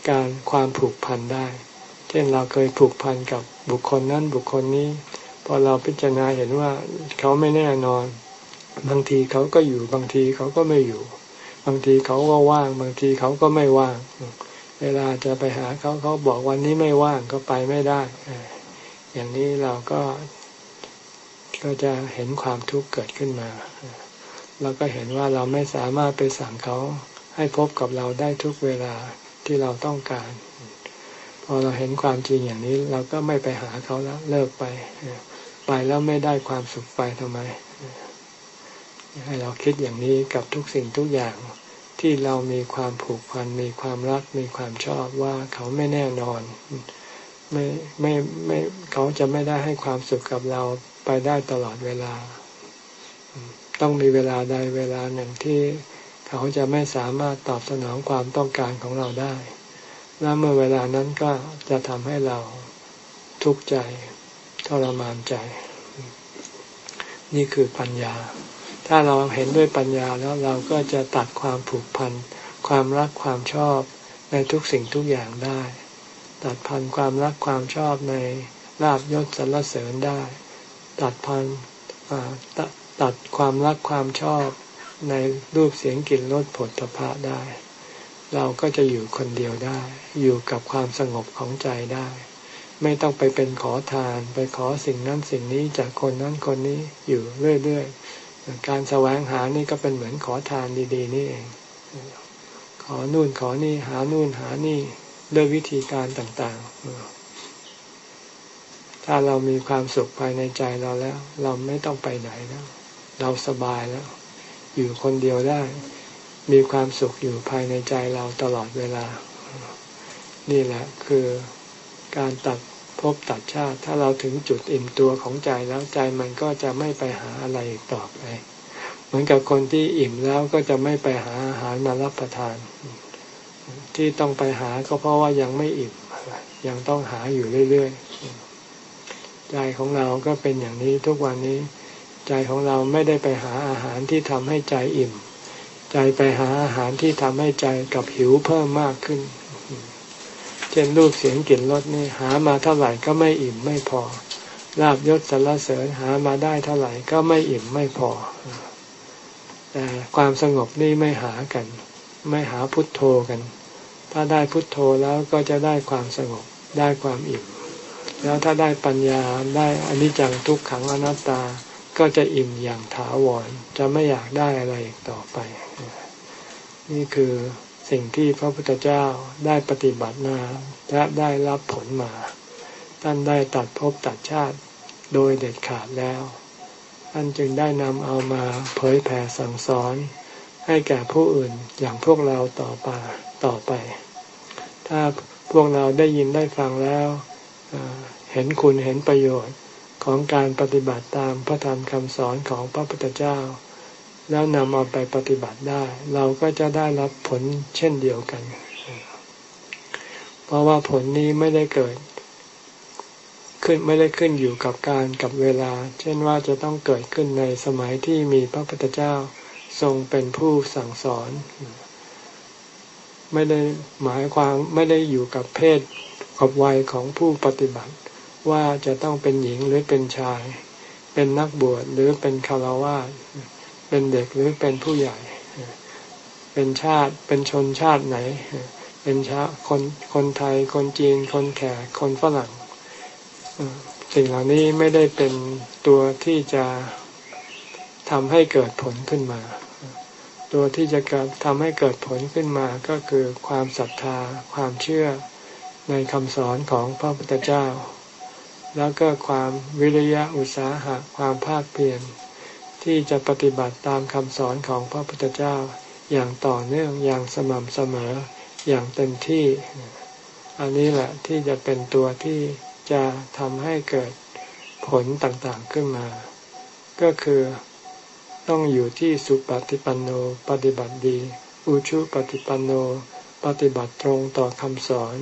การความผูกพันได้ เช่นเราเคยผูกพันกับบุคคลนั้นบุคคลนี้พอเราพิจารณาเห็นว่าเขาไม่แน่นอน บางทีเขาก็อยู่บางทีเขาก็ไม่อยู่ บางทีเขาก็ว่าง บางทีเขาก็ไม่ว่าง เวลาจะไปหาเขาเขาบอกวันนี้ไม่ว่างก็ไปไม่ได้ อย่างนี้เราก็ ก็จะเห็นความทุกข์เกิดขึ้นมาแล้วก็เห็นว่าเราไม่สามารถไปสั่งเขาให้พบกับเราได้ทุกเวลาที่เราต้องการ พอเราเห็นความจริงอย่างนี้ เราก็ไม่ไปหาเขาแล้วเลิกไป ไปแล้วไม่ได้ความสุขไปทำไม ให้เราคิดอย่างนี้กับทุกสิ่งทุกอย่างที่เรามีความผูกพันมีความรักมีความชอบว่าเขาไม่แน่นอน ไม่ไม่ไม่เขาจะไม่ได้ให้ความสุขกับเรา ไปได้ตลอดเวลา ต้องมีเวลาใดเวลาหนึ่งที่เขาจะไม่สามารถตอบสนองความต้องการของเราได้ และเมื่อเวลานั้นก็จะทำให้เราทุกข์ใจทรมานใจ นี่คือปัญญา ถ้าเราเห็นด้วยปัญญาแล้วเราก็จะตัดความผูกพัน ความรักความชอบในทุกสิ่งทุกอย่างได้ ตัดพันความรักความชอบในลาบยศสรรเสริญได้ ตัดพันตตัดความรักความชอบในรูปเสียงกลิ่นรสผลพระได้ เราก็จะอยู่คนเดียวได้ อยู่กับความสงบของใจได้ ไม่ต้องไปเป็นขอทานไปขอสิ่งนั้นสิ่งนี้จากคนนั้นคนนี้อยู่เรื่อยๆ การแสวงหานี่ก็เป็นเหมือนขอทานดีๆ นี่เอง ขอนู่นขอนี่หานู่นหานี่ด้วยวิธีการต่างๆ ถ้าเรามีความสุขภายในใจเราแล้ว เราไม่ต้องไปไหนแล้ว เราสบายแล้ว อยู่คนเดียวได้ มีความสุขอยู่ภายในใจเราตลอดเวลา นี่แหละคือการตัดภพตัดชาติ ถ้าเราถึงจุดอิ่มตัวของใจแล้วใจมันก็จะไม่ไปหาอะไรต่อไปเหมือนกับคนที่อิ่มแล้วก็จะไม่ไปหาอาหารมารับประทาน ที่ต้องไปหาก็เพราะว่ายังไม่อิ่มยังต้องหาอยู่เรื่อยๆ ใจของเราก็เป็นอย่างนี้ทุกวันนี้ ใจของเราไม่ได้ไปหาอาหารที่ทำให้ใจอิ่ม ใจไปหาอาหารที่ทำให้ใจกับหิวเพิ่มมากขึ้น เช่นรูปเสียงกลิ่นรสนี่หามาเท่าไหร่ก็ไม่อิ่มไม่พอลาบยศสรรเสริญหามาได้เท่าไหร่ก็ไม่อิ่มไม่พอ แต่ความสงบนี่ไม่หากัน ไม่หาพุทโธกัน ถ้าได้พุทโธแล้วก็จะได้ความสงบได้ความอิ่ม แล้วถ้าได้ปัญญาได้อนิจจังทุกขังอนัตตาก็จะอิ่มอย่างถาวรจะไม่อยากได้อะไรอีกต่อไป นี่คือสิ่งที่พระพุทธเจ้าได้ปฏิบัติมาและได้รับผลมาท่านได้ตัดภพตัดชาติโดยเด็ดขาดแล้ว ท่านจึงได้นำเอามาเผยแผ่สั่งสอน ให้แก่ผู้อื่นอย่างพวกเราต่อไปต่อไป ถ้าพวกเราได้ยินได้ฟังแล้ว เห็นคุณเห็นประโยชน์ของการปฏิบัติตามพระธรรมคำสอนของพระพุทธเจ้า แล้วนำเอาไปปฏิบัติได้ เราก็จะได้รับผลเช่นเดียวกัน เพราะว่าผลนี้ไม่ได้เกิด ขึ้นไม่ได้ขึ้นอยู่กับการกับเวลา เช่นว่าจะต้องเกิดขึ้นในสมัยที่มีพระพุทธเจ้าทรงเป็นผู้สั่งสอน ไม่ได้หมายความไม่ได้อยู่กับเพศ กับวัยของผู้ปฏิบัติว่าจะต้องเป็นหญิงหรือเป็นชาย เป็นนักบวชหรือเป็นคารวะเป็นเด็กหรือเป็นผู้ใหญ่ เป็นชาติเป็นชนชาติไหน เป็นชาคนคนไทยคนจีน คนแขกคนฝรั่งสิ่งเหล่านี้ไม่ได้เป็นตัวที่จะทำให้เกิดผลขึ้นมา ตัวที่จะทำให้เกิดผลขึ้นมาก็คือความศรัทธา ความเชื่อ ในคำสอนของพระพุทธเจ้า แล้วก็ความวิริยะอุตสาหะความภาคเพียรที่จะปฏิบัติตามคำสอนของพระพุทธเจ้าอย่างต่อเนื่องอย่างสม่ำเสมออย่างเต็มที่ อันนี้แหละที่จะเป็นตัวที่จะทำให้เกิดผลต่างๆขึ้นมา ก็คือต้องอยู่ที่สุปฏิปันโนปฏิบัติดี อุชุปฏิปันโน ปฏิบัติตรงต่อคำสอน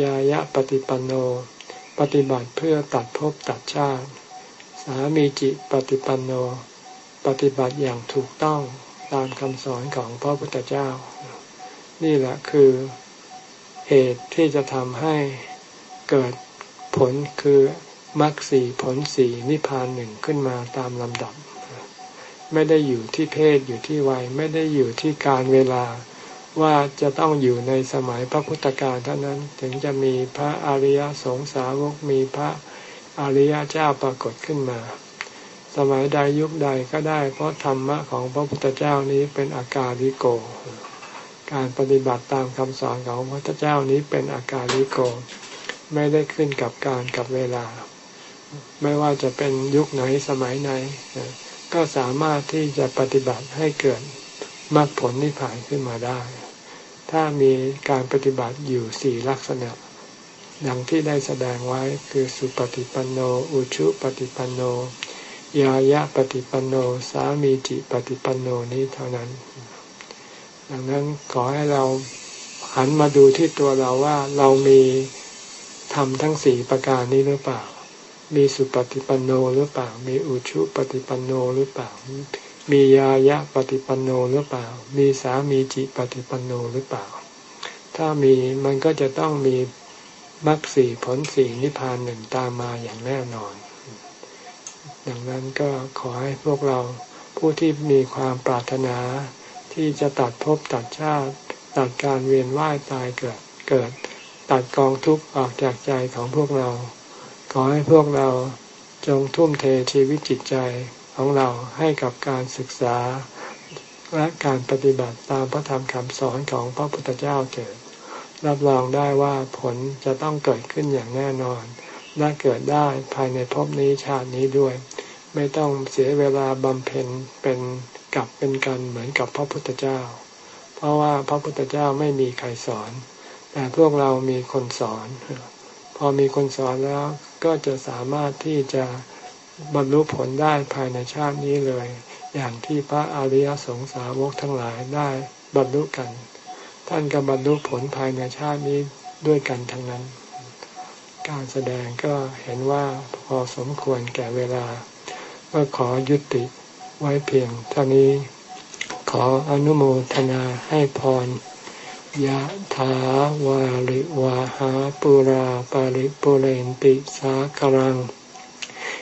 ยายะปฏิปันโน ปฏิบัติเพื่อตัดภพตัดชาติ สามีจิปฏิปันโน ปฏิบัติอย่างถูกต้องตามคำสอนของพระพุทธเจ้า นี่แหละคือเหตุที่จะทำให้เกิดผลคือมรรคสีผลสีนิพพานหนึ่งขึ้นมาตามลำดับ ไม่ได้อยู่ที่เพศอยู่ที่วัย ไม่ได้อยู่ที่การเวลา ว่าจะต้องอยู่ในสมัยพระพุทธกาลเท่านั้นถึงจะมีพระอริยสงสาวกมีพระอริยเจ้าปรากฏขึ้นมา สมัยใดยุคใดก็ได้ เพราะธรรมะของพระพุทธเจ้านี้เป็นอากาลิโก การปฏิบัติตามคำสอนของพระพุทธเจ้านี้เป็นอากาลิโก ไม่ได้ขึ้นกับการกับเวลา ไม่ว่าจะเป็นยุคไหนสมัยไหน ก็สามารถที่จะปฏิบัติให้เกิดมรรคผลนิพพานขึ้นมาได้ ถ้ามีการปฏิบัติอยู่สี่ลักษณะ ดังที่ได้แสดงไว้คือสุปฏิปันโน อุชุปฏิปันโน ยายะปฏิปันโน สามีจิปฏิปันโนนี้เท่านั้น ดังนั้นขอให้เราหันมาดูที่ตัวเราว่าเรามีทำทั้งสี่ประการนี้หรือเปล่า มีสุปฏิปันโนหรือเปล่า มีอุชุปฏิปันโนหรือเปล่า มียายะปฏิปันโนหรือเปล่า มีสามีจิปฏิปันโนหรือเปล่า ถ้ามีมันก็จะต้องมีมรรคสี่ผลสี่นิพพานหนึ่งตามมาอย่างแน่นอน ดังนั้นก็ขอให้พวกเราผู้ที่มีความปรารถนาที่จะตัดภพตัดชาติตัดการเวียนว่ายตายเกิดเกิด ตัดกองทุกข์ออกจากใจของพวกเรา ขอให้พวกเราจงทุ่มเทชีวิตจิตใจ ของเราให้กับการศึกษาและการปฏิบัติตามพระธรรมคำสอนของพระพุทธเจ้าเกิดรับรองได้ว่าผลจะต้องเกิดขึ้นอย่างแน่นอน และเกิดได้ภายในภพนี้ชาตินี้ด้วย ไม่ต้องเสียเวลาบำเพ็ญเป็นกับเป็นกันเหมือนกับพระพุทธเจ้า เพราะว่าพระพุทธเจ้าไม่มีใครสอน แต่พวกเรามีคนสอน พอมีคนสอนแล้วก็จะสามารถที่จะ บรรลุผลได้ภายในชาตินี้เลย อย่างที่พระอริยสงสาวกทั้งหลายได้บรรลุกัน ท่านก็บรรลุผลภายในชาตินี้ด้วยกันทั้งนั้น การแสดงก็เห็นว่าพอสมควรแก่เวลา ก็ขอยุติไว้เพียงเท่านี้ ขออนุโมทนาให้พรยะถาวาริวาหาปุราปาริปุเรนติสาครัง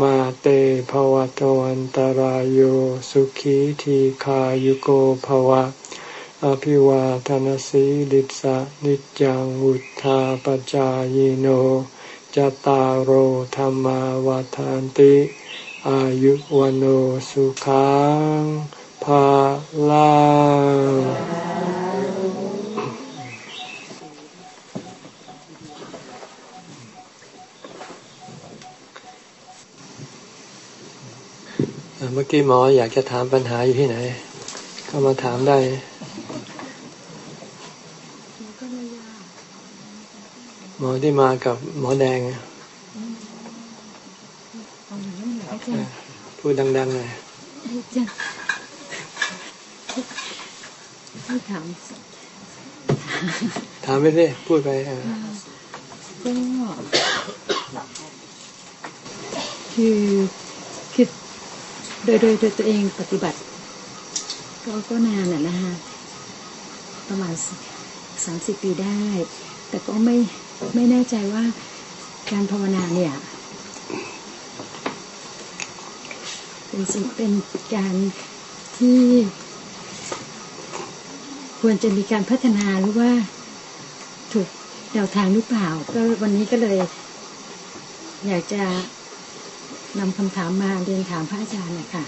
มาเตภวตวันตารโยสุขีทีขายุโกภวะ อภิวาทนสีลิสะนิจังวุธาปจายโนจตารโหธรรมาวาทานติ อายุวันสุขังภาลัง เมื่อกี้หมออยากจะถามปัญหาอยู่ที่ไหนเข้ามาถามได้หมอที่มากับหมอแดงพูดดังๆหน่อยถาม ถามไปสิพูดไปก็คือ โดยโดยโดยตัวเองปฏิบัติ ก็ก็นานอะนะคะประมาณสามสิบปีได้ แต่ก็ไม่ไม่แน่ใจว่าการภาวนาเนี่ย เป็นสิ่งเป็นการที่ควรจะมีการพัฒนาหรือว่าถูกแนวทางหรือเปล่า ก็วันนี้ก็เลย อยากจะ นำคำถามมาเรียนถามพระอาจารย์นะคะ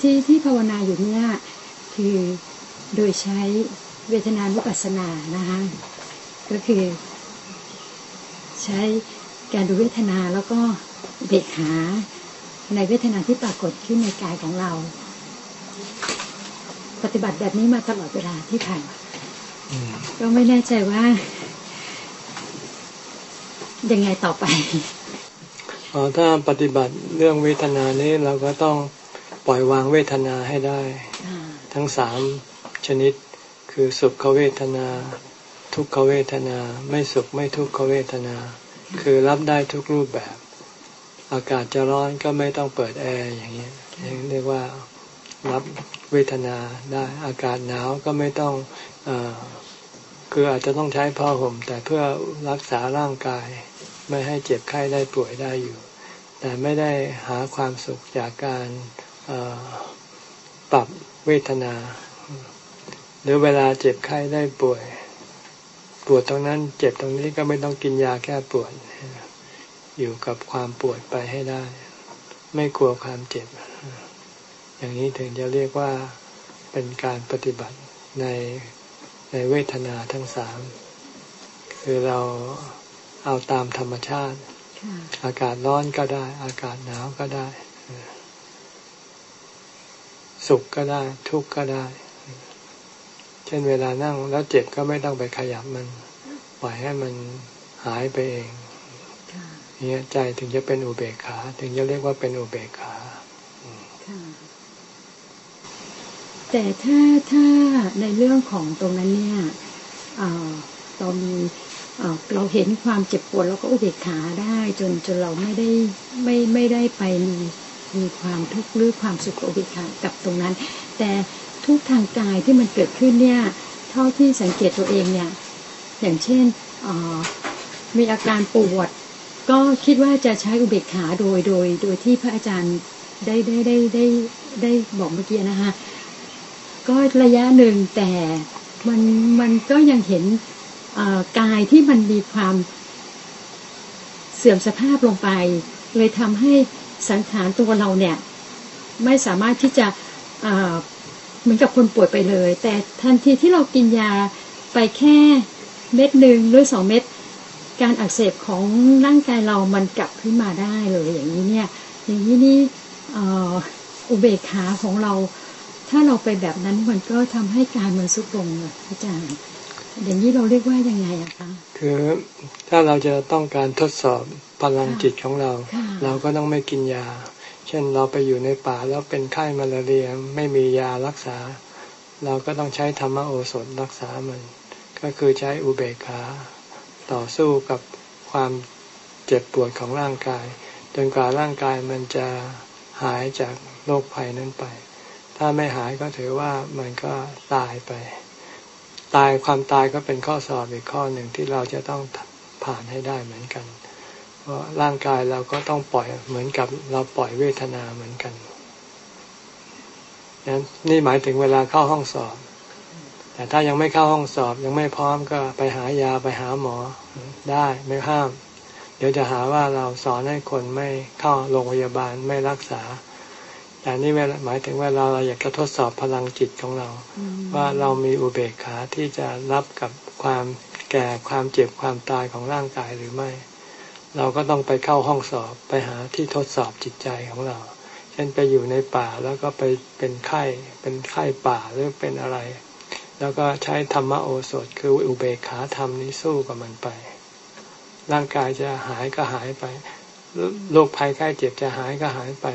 ที่ที่ภาวนาอยู่เนี่ยคือโดยใช้เวทนานุปัสสนานะคะก็คือ ใช้การดูเวทนาแล้วก็เบกหาในเวทนาที่ปรากฏขึ้นในกายของเรา ปฏิบัติแบบนี้มาตลอดเวลาที่ผ่านมาอืมก็ไม่แน่ใจว่า ยังไงต่อไปอ๋อ ถ้าปฏิบัติเรื่องเวทนานี้เราก็ต้องปล่อยวางเวทนาให้ได้ ทั้งสามชนิดคือสุขเวทนา ทุกขเวทนา ไม่สุขไม่ทุกขเวทนา คือรับได้ทุกรูปแบบ อากาศจะร้อนก็ไม่ต้องเปิดแอร์อย่างนี้เรียกว่ารับเวทนาได้อากาศหนาวก็ไม่ต้องเออคืออาจจะต้องใช้ผ้าห่มแต่เพื่อรักษาร่างกาย ไม่ให้เจ็บไข้ได้ป่วยได้อยู่ แต่ไม่ได้หาความสุขจากการปรับเวทนา หรือเวลาเจ็บไข้ได้ป่วย ปวดตรงนั้นเจ็บตรงนี้ก็ไม่ต้องกินยาแก้ปวด อยู่กับความปวดไปให้ได้ ไม่กลัวความเจ็บ อย่างนี้ถึงจะเรียกว่าเป็นการปฏิบัติในในเวทนาทั้งสาม คือเรา เอาตามธรรมชาติค่ะอากาศร้อนก็ได้ อากาศหนาวก็ได้ สุขก็ได้ ทุกข์ก็ได้ เช่นเวลานั่งแล้วเจ็บก็ไม่ต้องไปขยับมัน ปล่อยให้มันหายไปเองเนี่ยใจถึงจะเป็นอุเบกขา ถึงจะเรียกว่าเป็นอุเบกขาแต่ถ้าถ้าในเรื่องของตรงนั้นเนี่ยเรามี เราเห็นความเจ็บปวดเราก็อุเบกขาได้ จนจนเราไม่ได้ไม่ไม่ได้ไปมีมีความทุกข์หรือความสุขอุเบกขากับตรงนั้น แต่ทุกทางกายที่มันเกิดขึ้นเนี่ยเท่าที่สังเกตตัวเองเนี่ยอย่างเช่นมีอาการปวด ก็คิดว่าจะใช้อุเบกขาโดยโดย โดยที่พระอาจารย์ได้ได้ได้ได้ได้บอกเมื่อกี้นะคะก็ระยะหนึ่งแต่มันมันก็ยังเห็น กายที่มันมีความเสื่อมสภาพลงไป เลยทำให้สังขารตัวเราเนี่ย ไม่สามารถที่จะเหมือนกับคนป่วยไปเลย แต่ทันทีที่เรากินยาไปแค่เม็ดหนึ่งหรือสองเม็ดการอักเสบของร่างกายเรามันกลับขึ้นมาได้เลยอย่างนี้เนี่ย อย่างนี้นี่อุเบกขาของเรา ถ้าเราไปแบบนั้นมันก็ทำให้การมันสุดลงอาจารย์ อย่างนี้เราเรียกว่ายังไงอะคะคือถ้าเราจะต้องการทดสอบพลังจิตของเรา เราก็ต้องไม่กินยา เช่นเราไปอยู่ในป่าแล้วเป็นไข้มาลาเรียไม่มียารักษา เราก็ต้องใช้ธรรมโอสถรักษามัน ก็คือใช้อุเบกขาต่อสู้กับความเจ็บปวดของร่างกาย จนกว่าร่างกายมันจะหายจากโรคภัยนั้นไป ถ้าไม่หายก็ถือว่ามันก็ตายไป ตายความตายก็เป็นข้อสอบอีกข้อหนึ่งที่เราจะต้องผ่านให้ได้เหมือนกัน เพราะร่างกายเราก็ต้องปล่อยเหมือนกับเราปล่อยเวทนาเหมือนกันนั้นนี่หมายถึงเวลาเข้าห้องสอบ แต่ถ้ายังไม่เข้าห้องสอบยังไม่พร้อมก็ไปหายาไปหาหมอได้ไม่ห้าม เดี๋ยวจะหาว่าเราสอนให้คนไม่เข้าโรงพยาบาลไม่รักษา แต่นี่หมายถึงว่าเราเราอยากจะทดสอบพลังจิตของเรา ว่าเรามีอุเบกขาที่จะรับกับความแก่ความเจ็บความตายของร่างกายหรือไม่ เราก็ต้องไปเข้าห้องสอบไปหาที่ทดสอบจิตใจของเรา เช่นไปอยู่ในป่าแล้วก็ไปเป็นไข้เป็นไข้ป่าหรือเป็นอะไร แล้วก็ใช้ธรรมโอสถคืออุเบกขาธรรมนี้สู้กับมันไป ร่างกายจะหายก็หายไปโรคภัยไข้เจ็บจะหายก็หายไป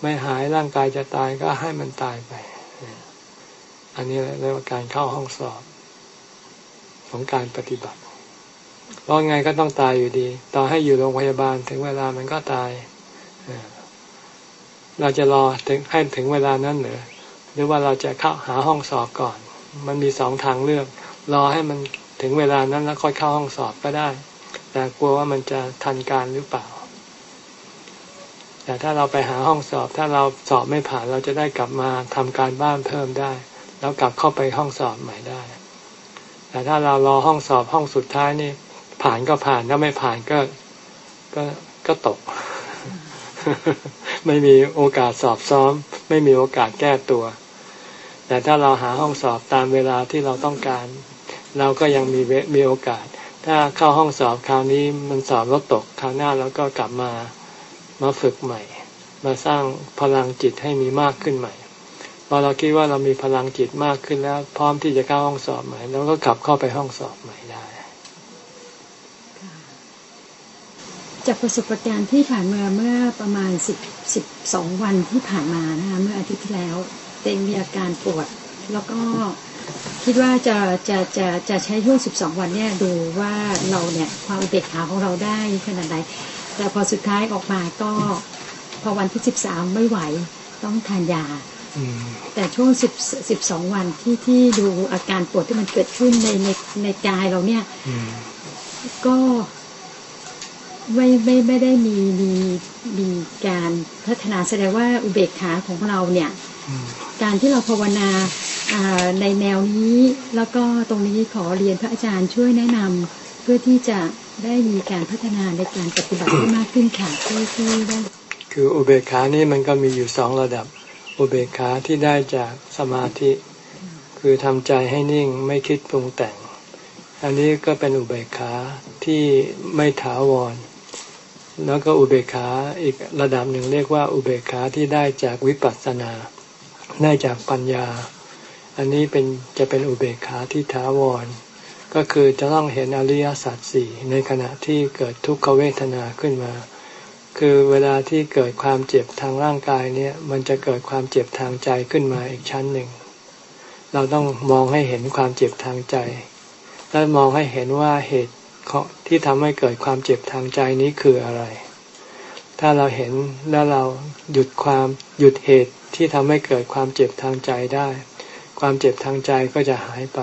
ไม่หายร่างกายจะตายก็ให้มันตายไป อันนี้เรียกว่าการเข้าห้องสอบ ของการปฏิบัติเพราะไงก็ต้องตายอยู่ดี ต่อให้อยู่โรงพยาบาลถึงเวลามันก็ตายเราจะรอถึงให้ถึงเวลานั้นหรือหรือว่าเราจะเข้าหาห้องสอบก่อน มันมีสองทางเลือก รอให้มันถึงเวลานั้นแล้วค่อยเข้าห้องสอบก็ได้ แต่กลัวว่ามันจะทันการหรือเปล่า แต่ถ้าเราไปหาห้องสอบ ถ้าเราสอบไม่ผ่านเราจะได้กลับมาทำการบ้านเพิ่มได้ แล้วกลับเข้าไปห้องสอบใหม่ได้ แต่ถ้าเรารอห้องสอบห้องสุดท้ายนี่ ผ่านก็ผ่านถ้าไม่ผ่านก็ก็ก็ตก ไม่มีโอกาสสอบซ้อม ไม่มีโอกาสแก้ตัว แต่ถ้าเราหาห้องสอบตามเวลาที่เราต้องการ เราก็ยังมีมีโอกาส ถ้าเข้าห้องสอบคราวนี้มันสอบแล้วตกคราวหน้าแล้วก็กลับมา มาฝึกใหม่ มาสร้างพลังจิตให้มีมากขึ้นใหม่พอเราคิดว่าเรามีพลังจิตมากขึ้นแล้ว พร้อมที่จะเข้าห้องสอบใหม่เราก็กลับเข้าไปห้องสอบใหม่ได้ จากประสบการณ์ที่ผ่านมาเมื่อประมาณสิบสิบสองวันที่ผ่านมานะคะเมื่ออาทิตย์ที่แล้วเต็งมีอาการปวด แล้วก็คิดว่าจะจะจะจะใช้ช่วงสิบสองวันเนี่ยดูว่าเราเนี่ยความเบ็กขาของเราได้ขนาดไหน แต่พอสุดท้ายออกมาก็พอวันที่สิบสามไม่ไหวต้องทานยาแต่ช่วงสิบสิบสองวันที่ที่ดูอาการปวดที่มันเกิดขึ้นในในในกายเราเนี่ยก็ไม่ไม่ไม่ได้มีมีมีการพัฒนาแสดงว่าอุเบกขาของเราเนี่ย การที่เราภาวนาในแนวนี้แล้วก็ตรงนี้ขอเรียนพระอาจารย์ช่วยแนะนำเพื่อที่จะ ได้มีการพัฒนาในการปฏิบัติที่มากขึ้นค่ะที่ที่ได้คืออุเบกขานี่มันก็มีอยู่สองระดับ อุเบกขาที่ได้จากสมาธิ คือทำใจให้นิ่งไม่คิดปรุงแต่ง อันนี้ก็เป็นอุเบกขาที่ไม่ถาวร แล้วก็อุเบกขาอีกระดับหนึ่งเรียกว่าอุเบกขาที่ได้จากวิปัสสนา ได้จากปัญญา อันนี้เป็นจะเป็นอุเบกขาที่ถาวร ก็คือจะต้องเห็นอริยสัจสี่ในขณะที่เกิดทุกขเวทนาขึ้นมา คือเวลาที่เกิดความเจ็บทางร่างกายเนี่ยมันจะเกิดความเจ็บทางใจขึ้นมาอีกชั้นหนึ่ง เราต้องมองให้เห็นความเจ็บทางใจ และมองให้เห็นว่าเหตุที่ทำให้เกิดความเจ็บทางใจนี้คืออะไร ถ้าเราเห็นแล้วเราหยุดความหยุดเหตุที่ทำให้เกิดความเจ็บทางใจได้ ความเจ็บทางใจก็จะหายไป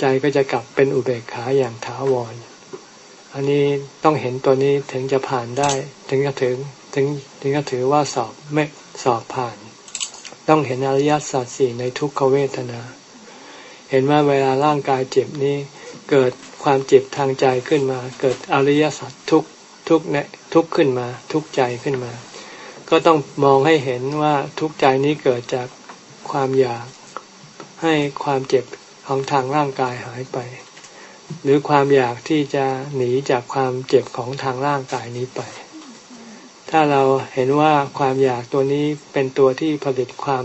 ใจก็จะกลับเป็นอุเบกขาอย่างถาวร อันนี้ต้องเห็นตัวนี้ถึงจะผ่านได้ ถึงจะถึงถึงถึงจะถือว่าสอบไม่สอบผ่าน ต้องเห็นอริยสัจสี่ในทุกขเวทนา เห็นว่าเวลาร่างกายเจ็บนี้เกิดความเจ็บทางใจขึ้นมา เกิดอริยสัจทุกทุกเนทุกขึ้นมา ทุกใจขึ้นมา ก็ต้องมองให้เห็นว่าทุกใจนี้เกิดจากความอยากให้ความเจ็บ ของทางร่างกายหายไป หรือความอยากที่จะหนีจากความเจ็บของทางร่างกายนี้ไป ถ้าเราเห็นว่าความอยากตัวนี้เป็นตัวที่ผลิตความ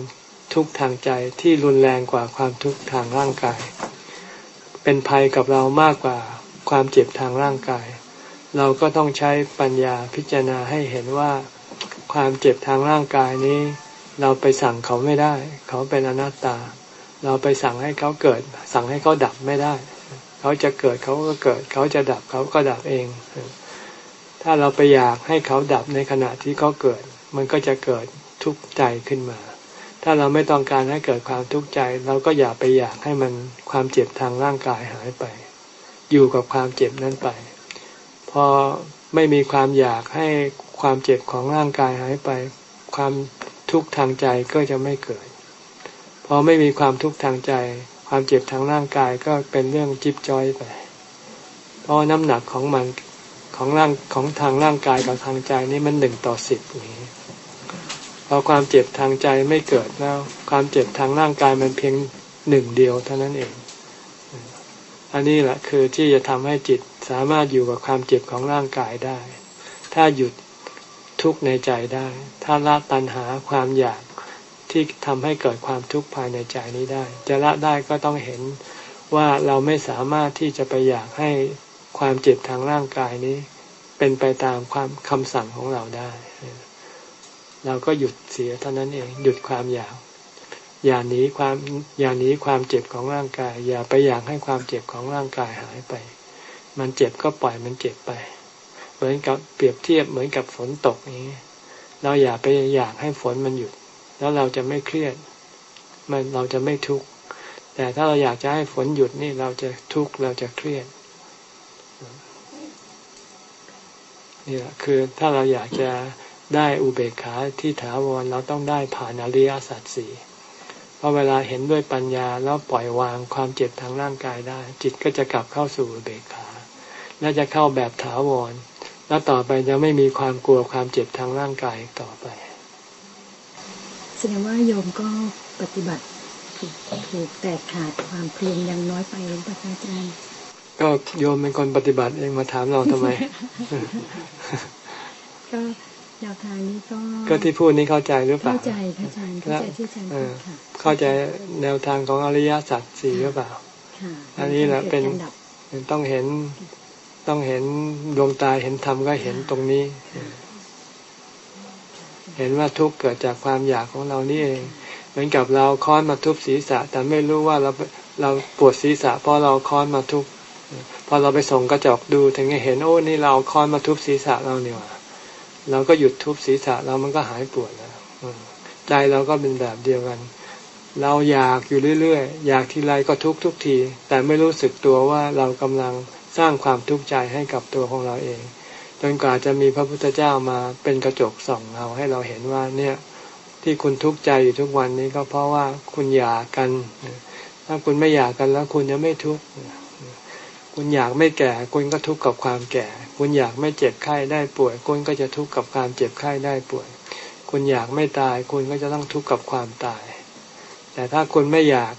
ทุกข์ทางใจที่รุนแรงกว่าความทุกข์ทางร่างกาย เป็นภัยกับเรามากกว่าความเจ็บทางร่างกาย เราก็ต้องใช้ปัญญาพิจารณาให้เห็นว่าความเจ็บทางร่างกายนี้ เราไปสั่งเขาไม่ได้ เขาเป็นอนัตตา เราไปสั่งให้เขาเกิด สั่งให้เขาดับไม่ได้ เขาจะเกิดเขาก็เกิด เขาจะดับเขาก็ดับเอง ถ้าเราไปอยากให้เขาดับในขณะที่เขาเกิด มันก็จะเกิดทุกข์ใจขึ้นมา ถ้าเราไม่ต้องการให้เกิดความทุกข์ใจ เราก็อย่าไปอยากให้มันความเจ็บทางร่างกายหายไป อยู่กับความเจ็บนั้นไป พอไม่มีความอยากให้ความเจ็บของร่างกายหายไป ความทุกข์ทางใจก็จะไม่เกิด อไม่มีความทุกข์ทางใจ ความเจ็บทางร่างกายก็เป็นเรื่องจิบจอยไป เพราะน้ำหนักของมันของร่างของทางร่างกายกับทางใจนี่มันหนึ่งต่อสิบนี้พอความเจ็บทางใจไม่เกิดแล้ว ความเจ็บทางร่างกายมันเพียงหนึ่งเดียวเท่านั้นเอง อันนี้แหละคือที่จะทำให้จิตสามารถอยู่กับความเจ็บของร่างกายได้ ถ้าหยุดทุกข์ในใจได้ ถ้าละตัณหาความอยาก ที่ทำให้เกิดความทุกข์ภายในใจนี้ได้ จะละได้ก็ต้องเห็นว่าเราไม่สามารถที่จะไปอยากให้ความเจ็บทางร่างกายนี้ เป็นไปตามความคำสั่งของเราได้ เราก็หยุดเสียเท่านั้นเองหยุดความอยากอย่าหนีความอย่าหนีความเจ็บของร่างกาย อย่าไปอยากให้ความเจ็บของร่างกายหายไป มันเจ็บก็ปล่อยมันเจ็บไป เหมือนกับเปรียบเทียบเหมือนกับฝนตกนี้ เราอย่าไปอยากให้ฝนมันหยุด แล้วเราจะไม่เครียด มันเราจะไม่ทุกข์แต่ถ้าเราอยากจะให้ฝนหยุดนี่เราจะทุกข์เราจะเครียดนี่แหละคือถ้าเราอยากจะได้อุเบกขาที่ถาวรเราต้องได้ผ่านอริยสัจสี่เพราะเวลาเห็นด้วยปัญญาแล้วปล่อยวางความเจ็บทางร่างกายได้ จิตก็จะกลับเข้าสู่อุเบกขา และจะเข้าแบบถาวร แล้วต่อไปจะไม่มีความกลัวความเจ็บทางร่างกายต่อไป แสดงว่าโยมก็ปฏิบัติถูกถูกแตกขาดความเพียรยังน้อยไปหรือเปล่าอาจารย์ก็โยมเป็นคนปฏิบัติเองมาถามเราทำไม ก็แนวทางนี้ก็ก็ที่พูดนี้เข้าใจหรือเปล่า เข้าใจเข้าใจเข้าใจที่อาจารย์เข้าใจแนวทางของอริยสัจสี่หรือเปล่าอันนี้แหละเป็นต้องเห็นต้องเห็นดวงตาเห็นธรรมก็เห็นตรงนี้ เห็นว่าทุกข์เกิดจากความอยากของเรานี่เอง เหมือนกับเราค้อนมาทุบศีรษะ แต่ไม่รู้ว่าเราเราปวดศีรษะเพราะเราค้อนมาทุบพอเราไปส่งกระจกดูถึงจะเห็นโอ้นี่เราค้อนมาทุบศีรษะเราเนี่ยเราก็หยุดทุบศีรษะเรามันก็หายปวดแล้วใจเราก็เป็นแบบเดียวกัน เราอยากอยู่เรื่อยๆ อยากทีไรก็ทุกทุกที แต่ไม่รู้สึกตัวว่าเรากำลังสร้างความทุกข์ใจให้กับตัวของเราเอง จนกว่าจะมีพระพุทธเจ้ามาเป็นกระจกส่องเราให้เราเห็นว่าเนี่ยที่คุณทุกข์ใจอยู่ทุกวันนี้ก็เพราะว่าคุณอยากกัน ถ้าคุณไม่อยากกันแล้วคุณจะไม่ทุกข์คุณอยากไม่แก่ คุณก็ทุกข์กับความแก่ คุณอยากไม่เจ็บไข้ได้ป่วย คุณก็จะทุกข์กับความเจ็บไข้ได้ป่วย คุณอยากไม่ตาย คุณก็จะต้องทุกข์กับความตาย แต่ถ้าคุณไม่อยาก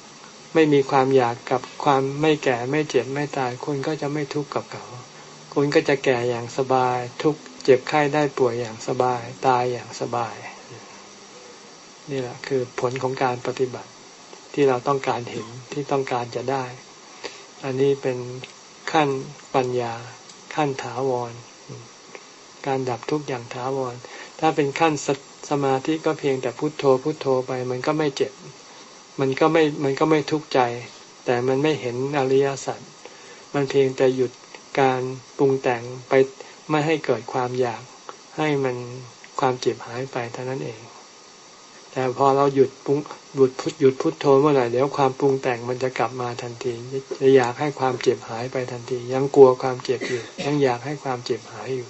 ไม่มีความอยากกับความไม่แก่ไม่เจ็บไม่ตาย คุณก็จะไม่ทุกข์กับเขา คุณก็จะแก่อย่างสบาย ทุกเจ็บไข้ได้ป่วยอย่างสบาย ตายอย่างสบาย นี่แหละคือผลของการปฏิบัติที่เราต้องการเห็นที่ต้องการจะได้ อันนี้เป็นขั้นปัญญา ขั้นถาวร การดับทุกอย่างถาวร ถ้าเป็นขั้นสสมาธิก็เพียงแต่พุโทโธพุโทโธไป มันก็ไม่เจ็บ มันก็ไม่มันก็ไม่ทุกข์ใจ แต่มันไม่เห็นอริยสัจมันเพียงแต่หยุด การปรุงแต่งไปไม่ให้เกิดความอยากให้มันความเจ็บหายไปเท่านั้นเอง แต่พอเราหยุดปุ้งหยุดพุทหยุดพุทโธเมื่อไหร่เดี๋ยวความปรุงแต่งมันจะกลับมาทันที จะอยากให้ความเจ็บหายไปทันที ยังกลัวความเจ็บอยู่ยังอยากให้ความเจ็บหายอยู่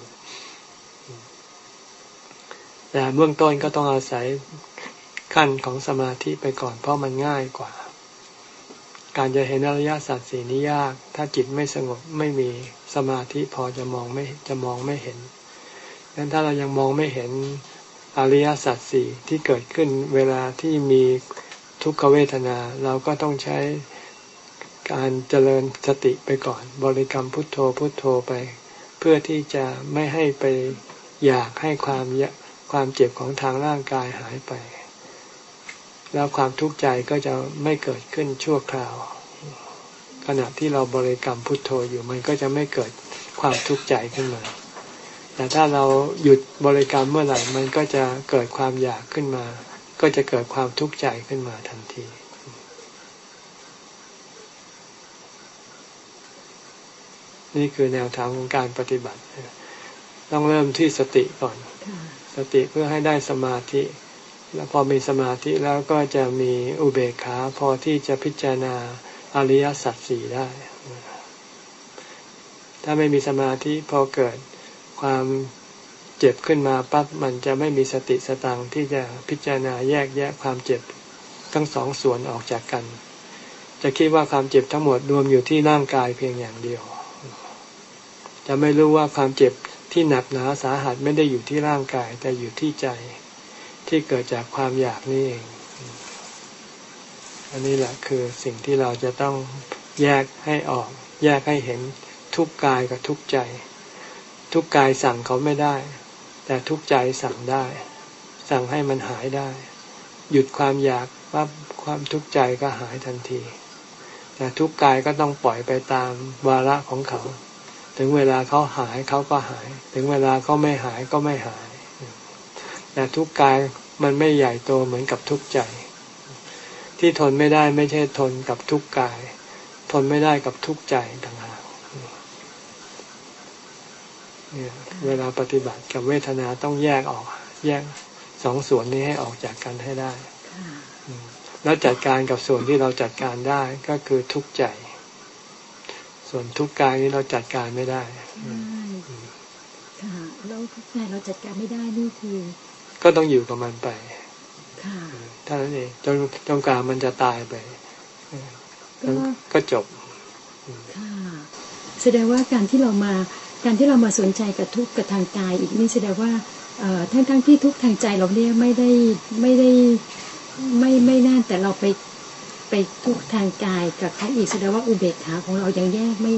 แต่เบื้องต้นก็ต้องอาศัยขั้นของสมาธิไปก่อนเพราะมันง่ายกว่า การจะเห็นอริยสัจสี่นี้ยาก ถ้าจิตไม่สงบไม่มีสมาธิพอจะมองไม่จะมองไม่เห็นดังนั้นถ้าเรายังมองไม่เห็นอริยสัจสี่ที่เกิดขึ้นเวลาที่มีทุกขเวทนา เราก็ต้องใช้การเจริญสติไปก่อน บริกรรมพุทโธพุทโธไป เพื่อที่จะไม่ให้ไปอยากให้ความความเจ็บของทางร่างกายหายไป แล้วความทุกข์ใจก็จะไม่เกิดขึ้นชั่วคราว ขณะที่เราบริกรรมพุทโธอยู่มันก็จะไม่เกิดความทุกข์ใจขึ้นมา แต่ถ้าเราหยุดบริกรรมเมื่อไหร่มันก็จะเกิดความอยากขึ้นมา ก็จะเกิดความทุกข์ใจขึ้นมาทันทีนี่คือแนวทางของการปฏิบัติ ต้องเริ่มที่สติก่อน สติเพื่อให้ได้สมาธิ แล้วพอมีสมาธิแล้วก็จะมีอุเบกขาพอที่จะพิจารณาอริยสัจสี่ได้ ถ้าไม่มีสมาธิพอเกิดความเจ็บขึ้นมาปั๊บมันจะไม่มีสติสตังที่จะพิจารณาแยกแยะความเจ็บทั้งสองส่วนออกจากกัน จะคิดว่าความเจ็บทั้งหมดรวมอยู่ที่ร่างกายเพียงอย่างเดียว จะไม่รู้ว่าความเจ็บที่หนักหนาสาหัสไม่ได้อยู่ที่ร่างกายแต่อยู่ที่ใจ ที่เกิดจากความอยากนี่เอง อันนี้แหละคือสิ่งที่เราจะต้องแยกให้ออก แยกให้เห็นทุกกายกับทุกใจ ทุกกายสั่งเขาไม่ได้ แต่ทุกใจสั่งได้ สั่งให้มันหายได้ หยุดความอยากปั๊บความทุกข์ใจก็หายทันที แต่ทุกกายก็ต้องปล่อยไปตามวาระของเขา ถึงเวลาเขาหายเขาก็หาย ถึงเวลาเขาไม่หายก็ไม่หายแต่ทุกกาย มันไม่ใหญ่โตเหมือนกับทุกใจ ที่ทนไม่ได้ไม่ใช่ทนกับทุกกาย ทนไม่ได้กับทุกใจต่างหากเวลาปฏิบัติกับเวทนาต้องแยกออก แยกสองส่วนนี้ให้ออกจากกันให้ได้แล้วจัดการกับส่วนที่เราจัดการได้ก็คือทุกข์ใจ ส่วนทุกข์กายนี้เราจัดการไม่ได้ค่ะแล้วทุกข์ใจเราจัดการไม่ได้นี่คือ ก็ต้องอยู่กับมันไปค่ะท่านั้นเองจนจนกว่ามันจะตายไปก็จบค่ะแสดงว่าการที่เรามาการที่เรามาสนใจกับทุกข์กับทางกายอีกนี่แสดงว่าทั้งทั้งที่ทุกทางใจเราเนี่ยไม่ได้ไม่ได้ไม่ไม่น่าแต่เราไปไปทุกทางกายกับเขาอีกแสดงว่าอุเบกขาของเรายังแยกไม่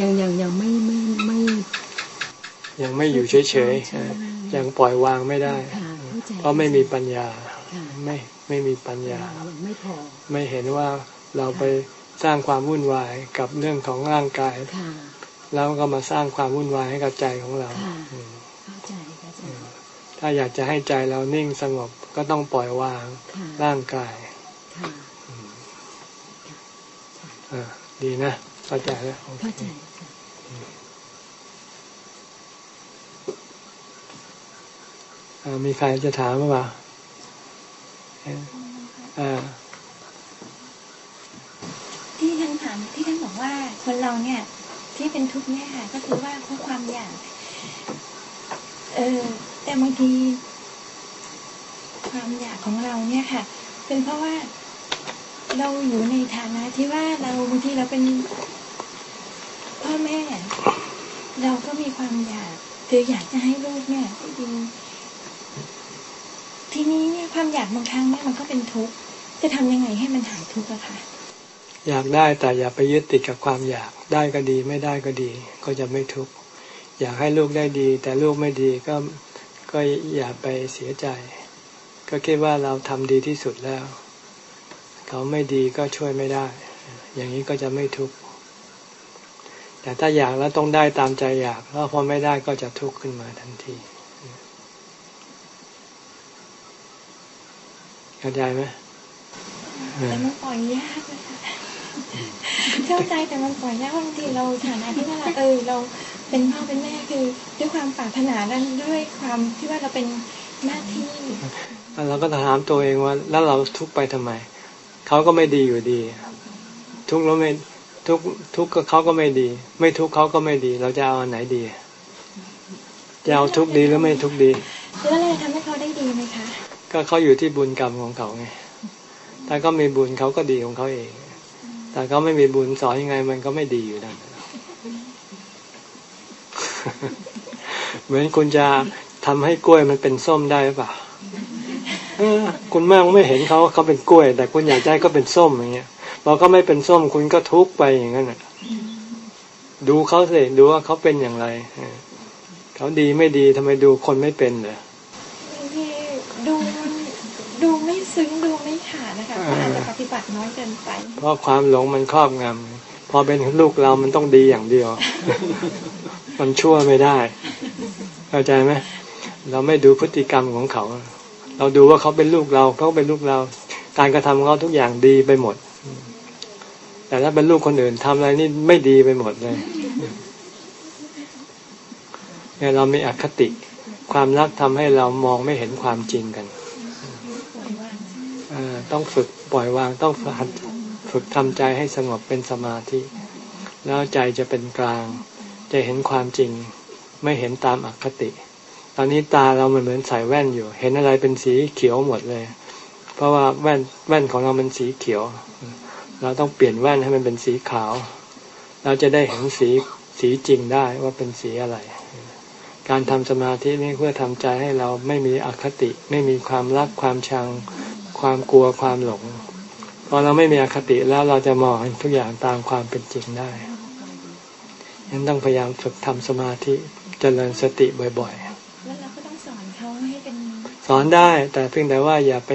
ยังยังยังไม่ไม่ไม่ ยังไม่อยู่เฉยๆยังปล่อยวางไม่ได้ เพราะไม่มีปัญญาไม่ไม่มีปัญญาไม่พอไม่เห็นว่าเราไปสร้างความวุ่นวายกับเรื่องของร่างกายแล้วก็มาสร้างความวุ่นวายให้กับใจของเราถ้าอยากจะให้ใจเรานิ่งสงบก็ต้องปล่อยวางร่างกายดีนะเข้าใจแล้วเข้าใจ มีใครจะถามไหมวะที่ท่านถามที่ท่านบอกว่าคนเราเนี่ย ที่เป็นทุกข์เนี่ยค่ะก็คือว่าเพราะความอยากเออแต่บางทีความอยากของเราเนี่ยค่ะ เป็นเพราะว่าเราอยู่ในฐานะที่ว่าเราบางทีเราเป็นพ่อแม่ เราก็มีความอยากคืออยากจะให้ลูกเนี่ยดี นี้เนี่ยความอยากบางครั้งเนี่ยมันก็เป็นทุกข์จะทำยังไงให้มันหายทุกข์อะคะอยากได้แต่อย่าไปยึดติดกับความอยากได้ก็ดี ไม่ได้ก็ดี ก็จะไม่ทุกข์อยากให้ลูกได้ดี แต่ลูกไม่ดีก็ก็อย่าไปเสียใจ ก็คิดว่าเราทำดีที่สุดแล้ว เขาไม่ดีก็ช่วยไม่ได้ อย่างนี้ก็จะไม่ทุกข์แต่ถ้าอยากแล้วต้องได้ตามใจอยากแล้วพอไม่ได้ก็จะทุกข์ขึ้นมาทันที เข้าใจไหมแต่มันปล่อยยากนะคะเข้าใจแต่มันปล่อยยากบางทีเราฐานะที่ว่าเออเราเป็นพ่อเป็นแม่คือด้วยความปรารถนาและด้วยความที่ว่าเราเป็นหน้าที่เราก็ถามตัวเองว่า แล้วเราทุกไปทำไมเขาก็ไม่ดีอยู่ดี ทุกแล้วไม่ทุกทุกก็เขาก็ไม่ดี ไม่ทุกเขาก็ไม่ดี เราจะเอาอันไหนดีจะเอาทุกดีหรือไม่ทุกดีแล้วอะไรทำให้เขาได้ดีไหมคะ ก็เขาอยู่ที่บุญกรรมของเขาไงถ้าเขามีบุญเขาก็ดีของเขาเอง แต่เขาไม่มีบุญสอนยังไง มันก็ไม่ดีอยู่นั่นเหมือนคุณจะทำให้กล้วยมันเป็นส้มได้หรือเปล่าคุณแม่ไม่เห็นเขาเขาเป็นกล้วย แต่คุณอยากใจก็เป็นส้มอย่างเงี้ยพอเขาไม่เป็นส้มคุณก็ทุกข์ไปอย่างนั้นดูเขาสิดูว่าเขาเป็นอย่างไรเขาดีไม่ดีทำไมดูคนไม่เป็นเลยบางทีดูดูไม่ซึ้งดูไม่ขาดนะคะอาจจะป ฏิบัติน้อยเกินไป เพราะความหลงมันครอบงำพอเป็นลูกเรามันต้องดีอย่างเดียว มันชั่วไม่ได้ เข้าใจไหมเราไม่ดูพฤติกรรมของเขา เราดูว่าเขาเป็นลูกเราเขาเป็นลูกเรา การกระทำของเขาทุกอย่างดีไปหมด แต่ถ้าเป็นลูกคนอื่นทำอะไรนี่ไม่ดีไปหมดเลยเนี่ยเรามีอคติ ความรักทำให้เรามองไม่เห็นความจริงกัน ต้องฝึกปล่อยวางต้องฝึกฝึกทำใจให้สงบเป็นสมาธิ แล้วใจจะเป็นกลาง จะเห็นความจริง ไม่เห็นตามอคติ ตอนนี้ตาเรามันเหมือนใส่แว่นอยู่ เห็นอะไรเป็นสีเขียวหมดเลย เพราะว่าแว่นแว่นของเรามันสีเขียว เราต้องเปลี่ยนแว่นให้มันเป็นสีขาว เราจะได้เห็นสีสีจริงได้ว่าเป็นสีอะไร การทำสมาธินี่เพื่อทำใจให้เราไม่มีอคติ ไม่มีความรักความชัง ความกลัวความหลงพอเราไม่มีอคติแล้วเราจะมองทุกอย่างตามความเป็นจริงได้ยังต้องพยายามฝึกทำสมาธิจเจริญสติบ่อยๆแล้วเราก็ต้องสอนเขาให้กันสอนได้ แต่เพียงแต่ว่าอย่าไป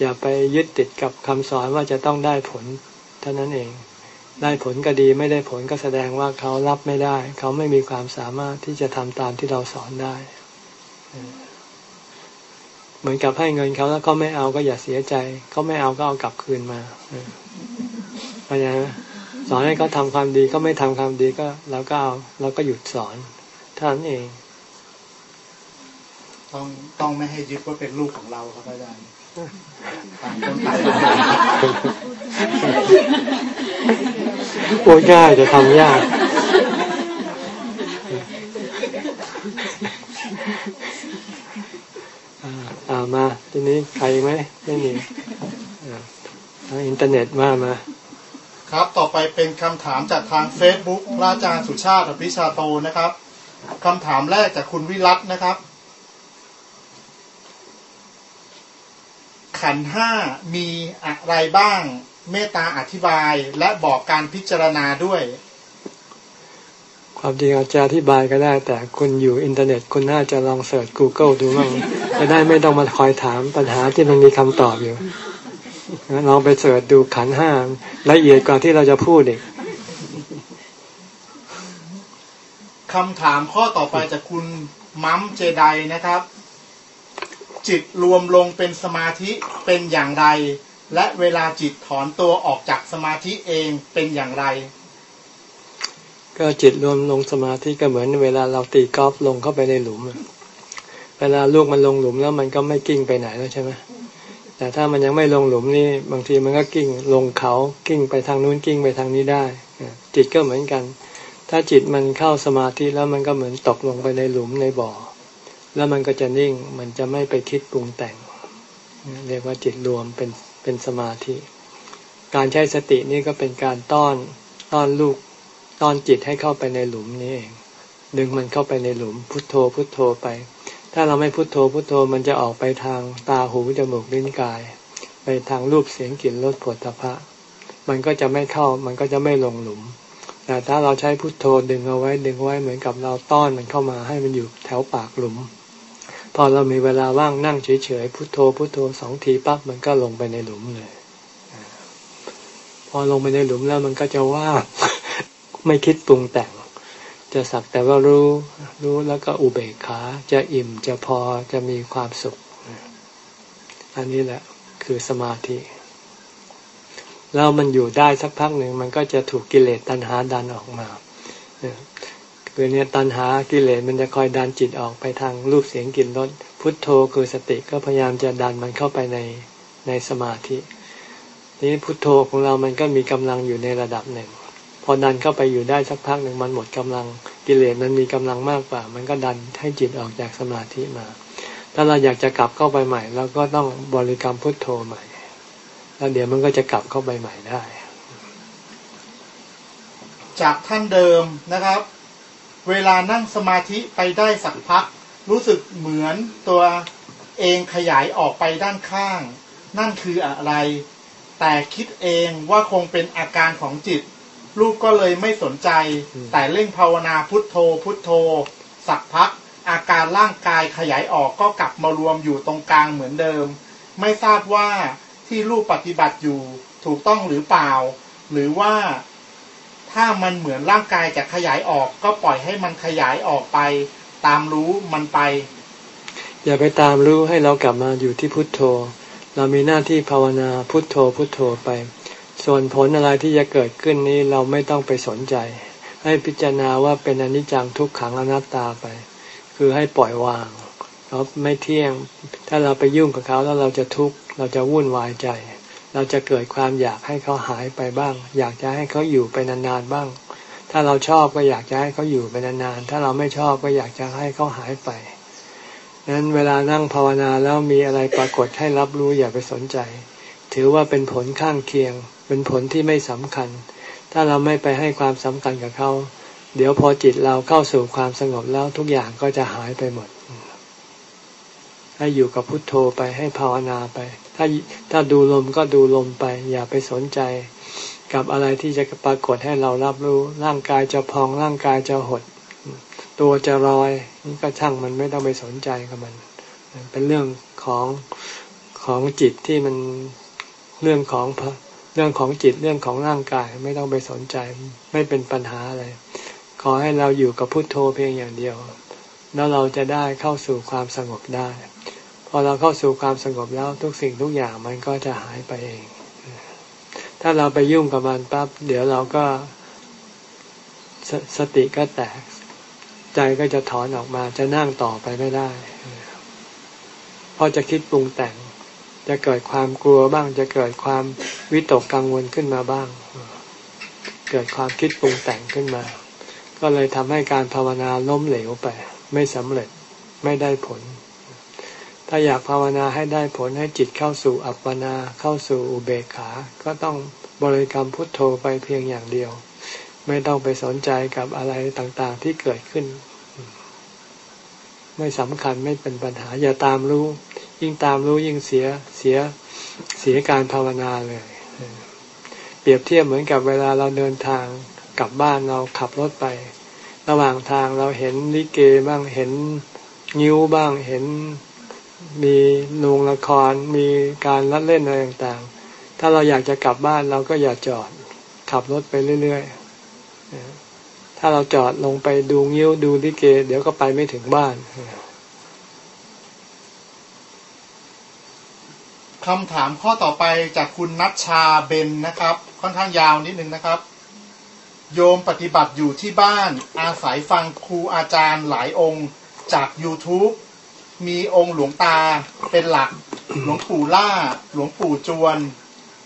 อย่าไปยึดติดกับคำสอนว่าจะต้องได้ผลเท่านั้นเอง ได้ผลก็ดีไม่ได้ผลก็แสดงว่าเขารับไม่ได้ เขาไม่มีความสามารถที่จะทำตามที่เราสอนได้ เหมือนกับให้เงินเขาแล้วเขาไม่เอาก็อย่าเสียใจเขาไม่เอาก็เอากลับคืนมาเพราะฉะนั้นสอนให้เขาทาความดีก็ไม่ทำความดีก็เราก็เอาเราก็หยุดสอนเท่านั้นเอง ต้องต้องไม่ให้ยึดว่าเป็นลูกของเราครับอาจารย์ต่างคนต่างโอ้ยง่ายจะทำยาก อ่ามาทีนี้ใครไหมไม่มีทางอินเทอร์เน็ตมามา ครับต่อไปเป็นคำถามจากทางเฟซบุ๊กพระอาจารย์สุชาติอภิชาโตนะครับคำถามแรกจากคุณวิรัตนะครับ ขันธ์ห้ามีอะไรบ้าง เมตตาอธิบายและบอกการพิจารณาด้วย ความจริงอาจจะอธิบายก็ได้ แต่คุณอยู่อินเทอร์เน็ต คุณน่าจะลองเสิร์ช Google ดูมั่งจะได้ไม่ต้องมาคอยถามปัญหาที่มันมีคำตอบอยู่ลองไป search ดูขันธ์ห้าละเอียดกว่าที่เราจะพูดอีกคำถามข้อต่อไปจากคุณมัมเจไดนะครับ จิตรวมลงเป็นสมาธิเป็นอย่างไร และเวลาจิตถอนตัวออกจากสมาธิเองเป็นอย่างไร ก็จิตรวมลงสมาธิก็เหมือนเวลาเราตีกอล์ฟลงเข้าไปในหลุม เวลาลูกมันลงหลุมแล้วมันก็ไม่กิ้งไปไหนแล้วใช่ไหมแต่ถ้ามันยังไม่ลงหลุมนี่บางทีมันก็กิ้งลงเขากิ้งไปทางนู้นกิ้งไปทางนี้ได้ จิตก็เหมือนกัน ถ้าจิตมันเข้าสมาธิแล้วมันก็เหมือนตกลงไปในหลุมในบ่อ แล้วมันก็จะนิ่งมันจะไม่ไปคิดปรุงแต่ง เรียกว่าจิตรวมเป็นเป็นสมาธิ การใช้สตินี่ก็เป็นการต้อนต้อนลูก ต้อนจิตให้เข้าไปในหลุมนี้เองดึงมันเข้าไปในหลุม พุทโธพุทโธไป ถ้าเราไม่พุทโธพุทโธมันจะออกไปทางตาหูจมูกลิ้นกาย ไปทางรูปเสียงกลิ่นรสผลตภะมันก็จะไม่เข้ามันก็จะไม่ลงหลุม แต่ถ้าเราใช้พุทโธดึงเอาไว้ดึงไว้เหมือนกับเราต้อนมันเข้ามาให้มันอยู่แถวปากหลุม พอเรามีเวลาว่างนั่งเฉยๆพุโทโธพุโทโธสองทีปั๊บมันก็ลงไปในหลุมเลย พอลงไปในหลุมแล้วมันก็จะว่าง ไม่คิดปรุงแต่ง จะสักแต่ว่ารู้รู้แล้วก็อุเบกขาจะอิ่มจะพอจะมีความสุข อันนี้แหละคือสมาธิแล้วมันอยู่ได้สักพักหนึ่งมันก็จะถูกกิเลสตัณหาดันออกมาคือเนี่ยตัณหากิเลสมันจะคอยดันจิตออกไปทางรูปเสียงกลิ่นรสพุทโธคือสติก็พยายามจะดันมันเข้าไปในในสมาธินี้พุทโธของเรามันก็มีกำลังอยู่ในระดับหนึ่ง พอดันเข้าไปอยู่ได้สักพักหนึ่งมันหมดกำลังกิเลสมันมีกำลังมากกว่า มันก็ดันให้จิตออกจากสมาธิมา ถ้าเราอยากจะกลับเข้าไปใหม่เราก็ต้องบริกรรมพุทโธใหม่ แล้วเดี๋ยวมันก็จะกลับเข้าไปใหม่ได้ จากท่านเดิมนะครับ เวลานั่งสมาธิไปได้สักพัก รู้สึกเหมือนตัวเองขยายออกไปด้านข้าง นั่นคืออะไร แต่คิดเองว่าคงเป็นอาการของจิต ลูกก็เลยไม่สนใจ แต่เร่งภาวนาพุทโธ พุทโธ สักพัก อาการร่างกายขยายออกก็กลับมารวมอยู่ตรงกลางเหมือนเดิม ไม่ทราบว่าที่ลูกปฏิบัติอยู่ถูกต้องหรือเปล่า หรือว่าถ้ามันเหมือนร่างกายจะขยายออก ก็ปล่อยให้มันขยายออกไป ตามรู้มันไป อย่าไปตามรู้ให้เรากลับมาอยู่ที่พุทโธ เรามีหน้าที่ภาวนาพุทโธพุทโธไป ส่วนผลอะไรที่จะเกิดขึ้นนี้เราไม่ต้องไปสนใจ ให้พิจารณาว่าเป็นอนิจจังทุกขังอนัตตาไป คือให้ปล่อยวางเขาไม่เที่ยง ถ้าเราไปยุ่งกับเขาแล้วเราจะทุกข์เราจะวุ่นวายใจ เราจะเกิดความอยากให้เขาหายไปบ้าง อยากจะให้เขาอยู่ไปนานๆบ้าง ถ้าเราชอบก็อยากจะให้เขาอยู่ไปนานๆถ้าเราไม่ชอบก็อยากจะให้เขาหายไปนั้นเวลานั่งภาวนาแล้วมีอะไรปรากฏให้รับรู้อย่าไปสนใจ ถือว่าเป็นผลข้างเคียง เป็นผลที่ไม่สำคัญ ถ้าเราไม่ไปให้ความสำคัญกับเขา เดี๋ยวพอจิตเราเข้าสู่ความสงบแล้วทุกอย่างก็จะหายไปหมด ให้อยู่กับพุทโธไปให้ภาวนาไป ถ้าถ้าดูลมก็ดูลมไป อย่าไปสนใจกับอะไรที่จะปรากฏให้เรารับรู้ร่างกายจะพองร่างกายจะหด ตัวจะลอยนี่ก็ช่างมันไม่ต้องไปสนใจกับมัน เป็นเรื่องของของจิตที่มันเรื่องของ เรื่องของจิตเรื่องของร่างกายไม่ต้องไปสนใจ ไม่เป็นปัญหาอะไร ขอให้เราอยู่กับพุทโธเพียงอย่างเดียว แล้วเราจะได้เข้าสู่ความสงบได้ พอเราเข้าสู่ความสงบแล้วทุกสิ่งทุกอย่างมันก็จะหายไปเอง ถ้าเราไปยุ่งกับมันปั๊บเดี๋ยวเราก็สสติก็แตก ใจก็จะถอนออกมาจะนั่งต่อไปไม่ได้เพราะจะคิดปรุงแต่ง จะเกิดความกลัวบ้าง จะเกิดความวิตกกังวลขึ้นมาบ้าง เกิดความคิดปรุงแต่งขึ้นมา ก็เลยทำให้การภาวนาล้มเหลวไป ไม่สำเร็จไม่ได้ผล ถ้าอยากภาวนาให้ได้ผลให้จิตเข้าสู่อัปปนาเข้าสู่อุเบกขา ก็ต้องบริกรรมพุทโธไปเพียงอย่างเดียว ไม่ต้องไปสนใจกับอะไรต่างๆที่เกิดขึ้น ไม่สำคัญไม่เป็นปัญหาอย่าตามรู้ ยิ่งตามรู้ยิ่งเสียเสียเสียการภาวนาเลย เปรียบเทียบเหมือนกับเวลาเราเดินทางกลับบ้านเราขับรถไป ระหว่างทางเราเห็นลิเกบ้างเห็นงิ้วบ้างเห็นมีโรงละครมีการลัดเล่นอะไรต่างๆ ถ้าเราอยากจะกลับบ้านเราก็อย่าจอดขับรถไปเรื่อยๆถ้าเราจอดลงไปดูงิ้วดูลิเก เดี๋ยวก็ไปไม่ถึงบ้าน คำถามข้อต่อไปจากคุณนัชชาเบนนะครับ ค่อนข้างยาวนิดนึงนะครับ โยมปฏิบัติอยู่ที่บ้านอาศัยฟังครูอาจารย์หลายองค์จาก YouTube มีองค์หลวงตาเป็นหลัก หลวงปู่ล่า หลวงปู่จวน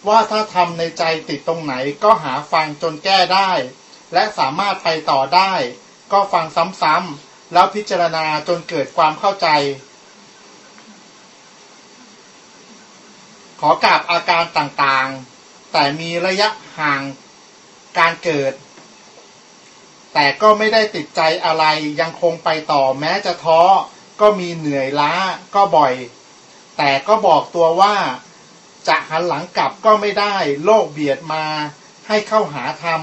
ว่าถ้าทำในใจติดตรงไหนก็หาฟังจนแก้ได้ และสามารถไปต่อได้ ก็ฟังซ้ำๆแล้วพิจารณาจนเกิดความเข้าใจ อกราบอาการต่างๆ แต่มีระยะห่างการเกิด แต่ก็ไม่ได้ติดใจอะไรยังคงไปต่อแม้จะท้อก็มีเหนื่อยล้าก็บ่อย แต่ก็บอกตัวว่าจะหันหลังกลับก็ไม่ได้โลกเบียดมาให้เข้าหาธรรม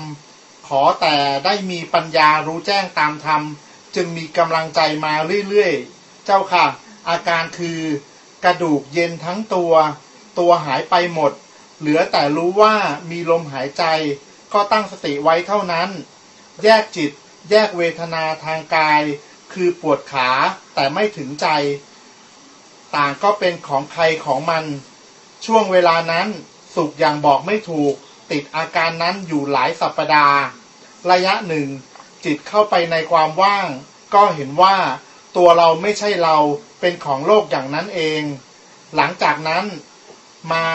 ขอแต่ได้มีปัญญารู้แจ้งตามธรรม จึงมีกำลังใจมาเรื่อยๆ เจ้าค่ะ อาการคือกระดูกเย็นทั้งตัว ตัวหายไปหมด เหลือแต่รู้ว่ามีลมหายใจ ก็ตั้งสติไว้เท่านั้น แยกจิต แยกเวทนาทางกาย คือปวดขาแต่ไม่ถึงใจ ต่างก็เป็นของใครของมัน ช่วงเวลานั้นสุขอย่างบอกไม่ถูก ติดอาการนั้นอยู่หลายสัปปดาห์ ระยะหนึ่ง จิตเข้าไปในความว่าง ก็เห็นว่าตัวเราไม่ใช่เราเป็นของโลกอย่างนั้นเอง หลังจากนั้น มา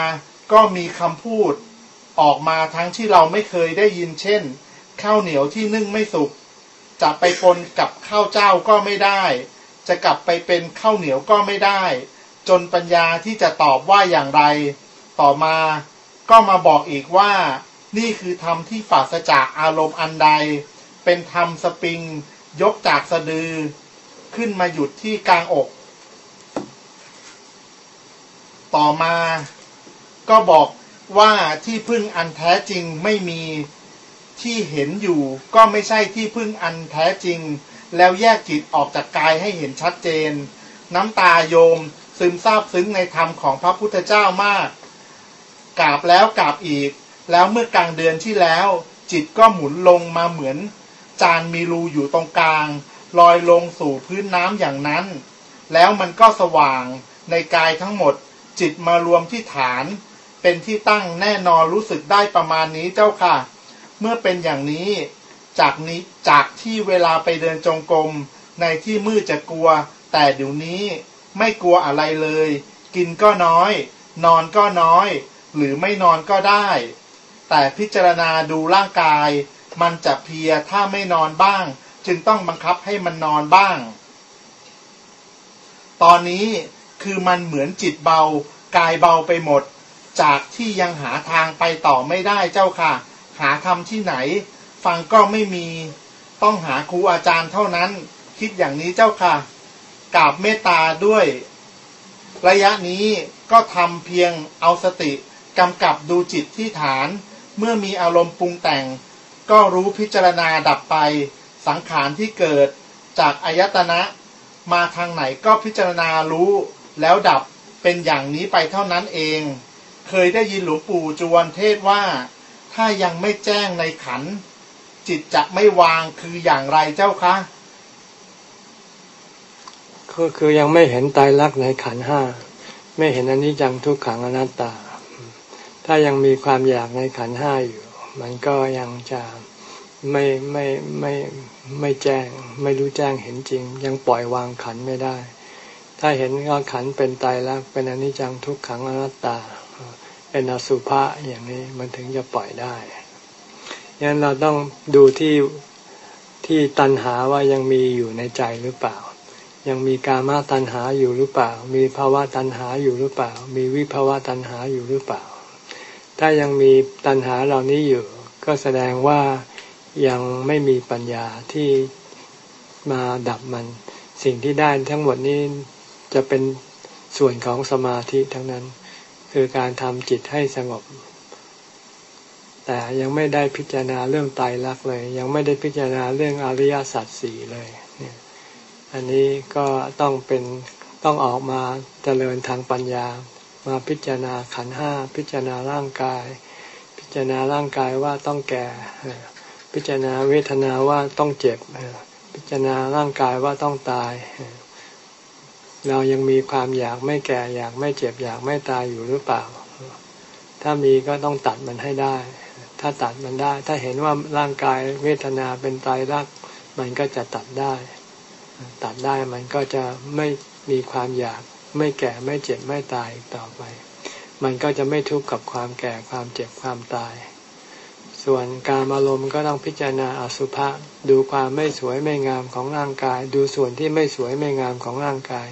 ก็มีคำพูดออกมาทั้งที่เราไม่เคยได้ยินเช่น ข้าวเหนียวที่นึ่งไม่สุกจะไปปนกับข้าวเจ้าก็ไม่ได้ จะกลับไปเป็นข้าวเหนียวก็ไม่ได้ จนปัญญาที่จะตอบว่าอย่างไร ต่อมาก็มาบอกอีกว่า นี่คือธรรมที่ปราศจากอารมณ์อันใด เป็นธรรมสปริง ยกจากสะดือ ขึ้นมาหยุดที่กลางอก ต่อมา ก็บอกว่าที่พึ่งอันแท้จริงไม่มีที่เห็นอยู่ ก็ไม่ใช่ที่พึ่งอันแท้จริง แล้วแยกจิตออกจากกายให้เห็นชัดเจน น้ำตาโยมซึมซาบซึ้งในธรรมของพระพุทธเจ้ามากกราบแล้วกราบอีก แล้วเมื่อกลางเดือนที่แล้ว จิตก็หมุนลงมาเหมือน จานมีรูอยู่ตรงกลาง ลอยลงสู่พื้นน้ำอย่างนั้น แล้วมันก็สว่างในกายทั้งหมด จิตมารวมที่ฐาน เป็นที่ตั้งแน่นอนรู้สึกได้ประมาณนี้เจ้าค่ะ เมื่อเป็นอย่างนี้จากนี้จากที่เวลาไปเดินจงกรมในที่มืดจะกลัว แต่เดี๋ยวนี้ไม่กลัวอะไรเลย กินก็น้อย นอนก็น้อย หรือไม่นอนก็ได้ แต่พิจารณาดูร่างกาย มันจะเพียถ้าไม่นอนบ้าง จึงต้องบังคับให้มันนอนบ้าง ตอนนี้คือมันเหมือนจิตเบากายเบาไปหมด จากที่ยังหาทางไปต่อไม่ได้เจ้าค่ะ หาทำที่ไหน ฟังก็ไม่มีต้องหาครูอาจารย์เท่านั้น คิดอย่างนี้เจ้าค่ะกราบเมตตาด้วย ระยะนี้ก็ทำเพียงเอาสติกำกับดูจิตที่ฐาน เมื่อมีอารมณ์ปรุงแต่ง ก็รู้พิจารณาดับไป สังขารที่เกิดจากอายตนะ มาทางไหนก็พิจารณารู้แล้วดับเป็นอย่างนี้ไปเท่านั้นเอง เคยได้ยินหลวงปู่จวนเทศว่า ถ้ายังไม่แจ้งในขัน จิตจะไม่วางคืออย่างไรเจ้าคะก็คือยังไม่เห็นตายรักในขันห้าไม่เห็นอนิจจังทุกขังอนัตตา ถ้ายังมีความอยากในขันห้าอยู่ มันก็ยังจะไม่ไม่ไม่ไม่แจ้ง ไม่รู้แจ้งเห็นจริง ยังปล่อยวางขันไม่ได้ ถ้าเห็นว่าขันเป็นตายรักเป็นอนิจจังทุกขังอนัตตา เป็นอสุภะอย่างนี้มันถึงจะปล่อยได้ยันเราต้องดูที่ที่ตัณหาว่ายังมีอยู่ในใจหรือเปล่า ยังมีกามาตัณหาอยู่หรือเปล่า มีภาวะตัณหาอยู่หรือเปล่า มีวิภาวะตัณหาอยู่หรือเปล่า ถ้ายังมีตัณหาเหล่านี้อยู่ ก็แสดงว่ายังไม่มีปัญญาที่มาดับมัน สิ่งที่ได้ทั้งหมดนี้จะเป็นส่วนของสมาธิทั้งนั้น คือการทำจิตให้สงบ แต่ยังไม่ได้พิจารณาเรื่องไตรลักษณ์เลย ยังไม่ได้พิจารณาเรื่องอริยสัจสี่เลยเนี่ยอันนี้ก็ต้องเป็นต้องออกมาเจริญทางปัญญา มาพิจารณาขันห้าพิจารณาร่างกาย พิจารณาร่างกายว่าต้องแก่ พิจารณาเวทนาว่าต้องเจ็บ พิจารณาร่างกายว่าต้องตาย เรายังมีความอยากไม่แก่อยากไม่เจ็บอยากไม่ตายอยู่หรือเปล่า ถ้ามีก็ต้องตัดมันให้ได้ ถ้าตัดมันได้ ถ้าเห็นว่าร่างกายเวทนาเป็นตายรักมันก็จะตัดได้ ตัดได้มันก็จะไม่มีความอยากไม่แก่ไม่เจ็บไม่ตายต่อไป มันก็จะไม่ทุกข์กับความแก่ความเจ็บความตาย ส่วนการอารมณ์ก็ต้องพิจารณาอสุภะดูความไม่สวยไม่งามของร่างกาย ดูส่วนที่ไม่สวยไม่งามของร่างกาย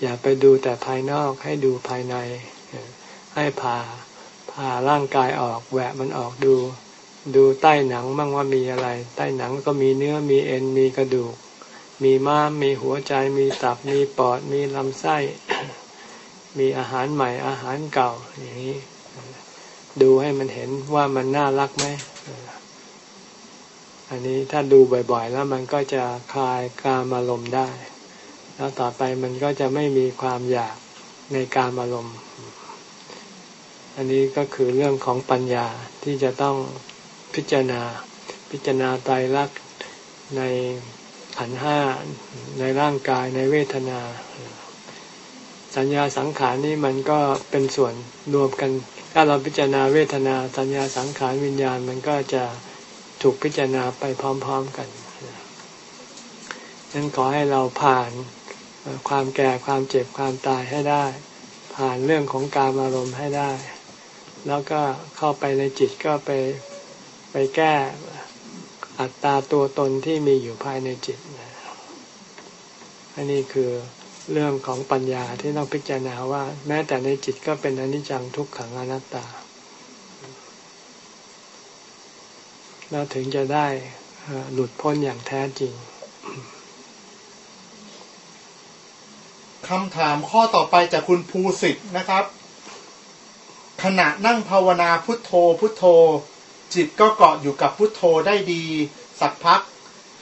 อย่าไปดูแต่ภายนอกให้ดูภายใน ให้ผ่าผ่าร่างกายออกแหวะมันออกดู ดูใต้หนังบ้างว่ามีอะไร ใต้หนังก็มีเนื้อมีเอ็นมีกระดูก มีม้ามมีหัวใจ มีตับมีปอดมีลำไส้ มีอาหารใหม่อาหารเก่าอย่างนี้ ดูให้มันเห็นว่ามันน่ารักไหมอันนี้ถ้าดูบ่อยๆ แล้วมันก็จะคลายการอารมณ์ได้ แล้วต่อไปมันก็จะไม่มีความอยากในการอารมณ์ อันนี้ก็คือเรื่องของปัญญาที่จะต้องพิจารณา พิจารณาตายรักในขันห้าในร่างกายในเวทนา สัญญาสังขารนี่มันก็เป็นส่วนรวมกัน ถ้าเราพิจารณาเวทนา สัญญาสังขารวิญญาณมันก็จะถูกพิจารณาไปพร้อม ๆกันนั้นขอให้เราผ่าน ความแก่ความเจ็บความตายให้ได้ ผ่านเรื่องของการอารมณ์ให้ได้ แล้วก็เข้าไปในจิตก็ไปไปแก้อัตตาตัวตนที่มีอยู่ภายในจิตอันนี้คือเรื่องของปัญญาที่ต้องพิจารณาว่า แม้แต่ในจิตก็เป็นอนิจจังทุกขังอนัตตาแล้วถึงจะได้หลุดพ้นอย่างแท้จริง คำถามข้อต่อไปจากคุณภูสิทธิ์นะครับ ขณะนั่งภาวนาพุทโธพุทโธ จิตก็เกาะอยู่กับพุทโธได้ดี สักพัก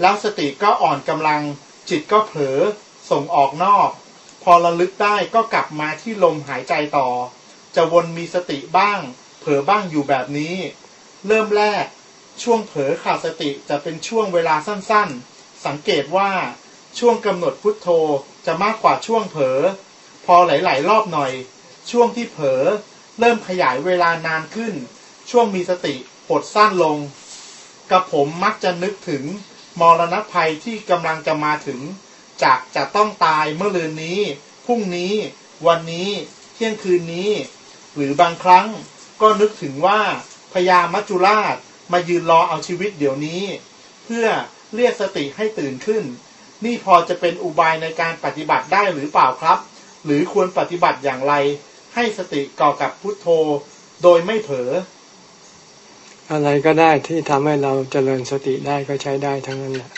แล้วสติก็อ่อนกำลัง จิตก็เผลอส่งออกนอก พอระลึกได้ก็กลับมาที่ลมหายใจต่อ จะวนมีสติบ้าง เผลอบ้างอยู่แบบนี้ เริ่มแรก ช่วงเผลอขาดสติจะเป็นช่วงเวลาสั้นๆ สังเกตว่า ช่วงกำหนดพุทโธจะมากกว่าช่วงเผลอพอหลายๆรอบหน่อย ช่วงที่เผลอเริ่มขยายเวลานานขึ้น ช่วงมีสติหดสั้นลง กับผมมักจะนึกถึงมรณะภัยที่กำลังจะมาถึง จากจะต้องตายเมื่อลืนนี้ พรุ่งนี้ วันนี้ เที่ยงคืนนี้ หรือบางครั้งก็นึกถึงว่าพญามัจจุราชมายืนรอเอาชีวิตเดี๋ยวนี้ เพื่อเรียกสติให้ตื่นขึ้น นี่พอจะเป็นอุบายในการปฏิบัติได้หรือเปล่าครับ หรือควรปฏิบัติอย่างไร ให้สติก่อกับพุทโธโดยไม่เผลออะไรก็ได้ที่ทำให้เราเจริญสติได้ก็ใช้ได้ทั้งนั้นแหละ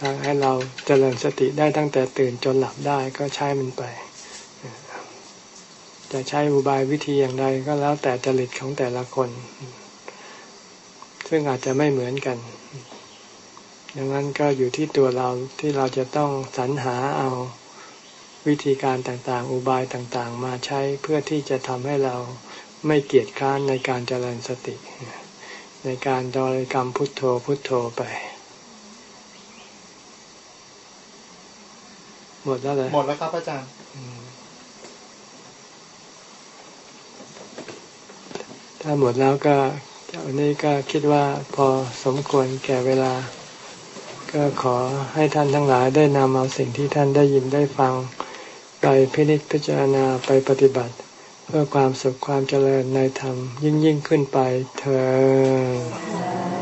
ถ้าให้เราเจริญสติได้ตั้งแต่ตื่นจนหลับได้ก็ใช้มันไป จะใช้อุบายวิธีอย่างไรก็แล้วแต่จริตของแต่ละคน ซึ่งอาจจะไม่เหมือนกัน ดังนั้นก็อยู่ที่ตัวเราที่เราจะต้องสรรหาเอาวิธีการต่างๆ อุบายต่างๆ มาใช้เพื่อที่จะทำให้เราไม่เกียจค้านในการเจริญสติ ในการดริกรรมพุทโธพุทโธไป หมดแล้วเลยหมดแล้วครับอาจารย์ถ้าหมดแล้วก็วันนี้ก็คิดว่าพอสมควรแก่เวลา ก็ขอให้ท่านทั้งหลายได้นำเอาสิ่งที่ท่านได้ยินได้ฟัง ไปพินิจพิจารณาไปปฏิบัติ เพื่อความสุขความเจริญในธรรมยิ่งยิ่งขึ้นไปเธอ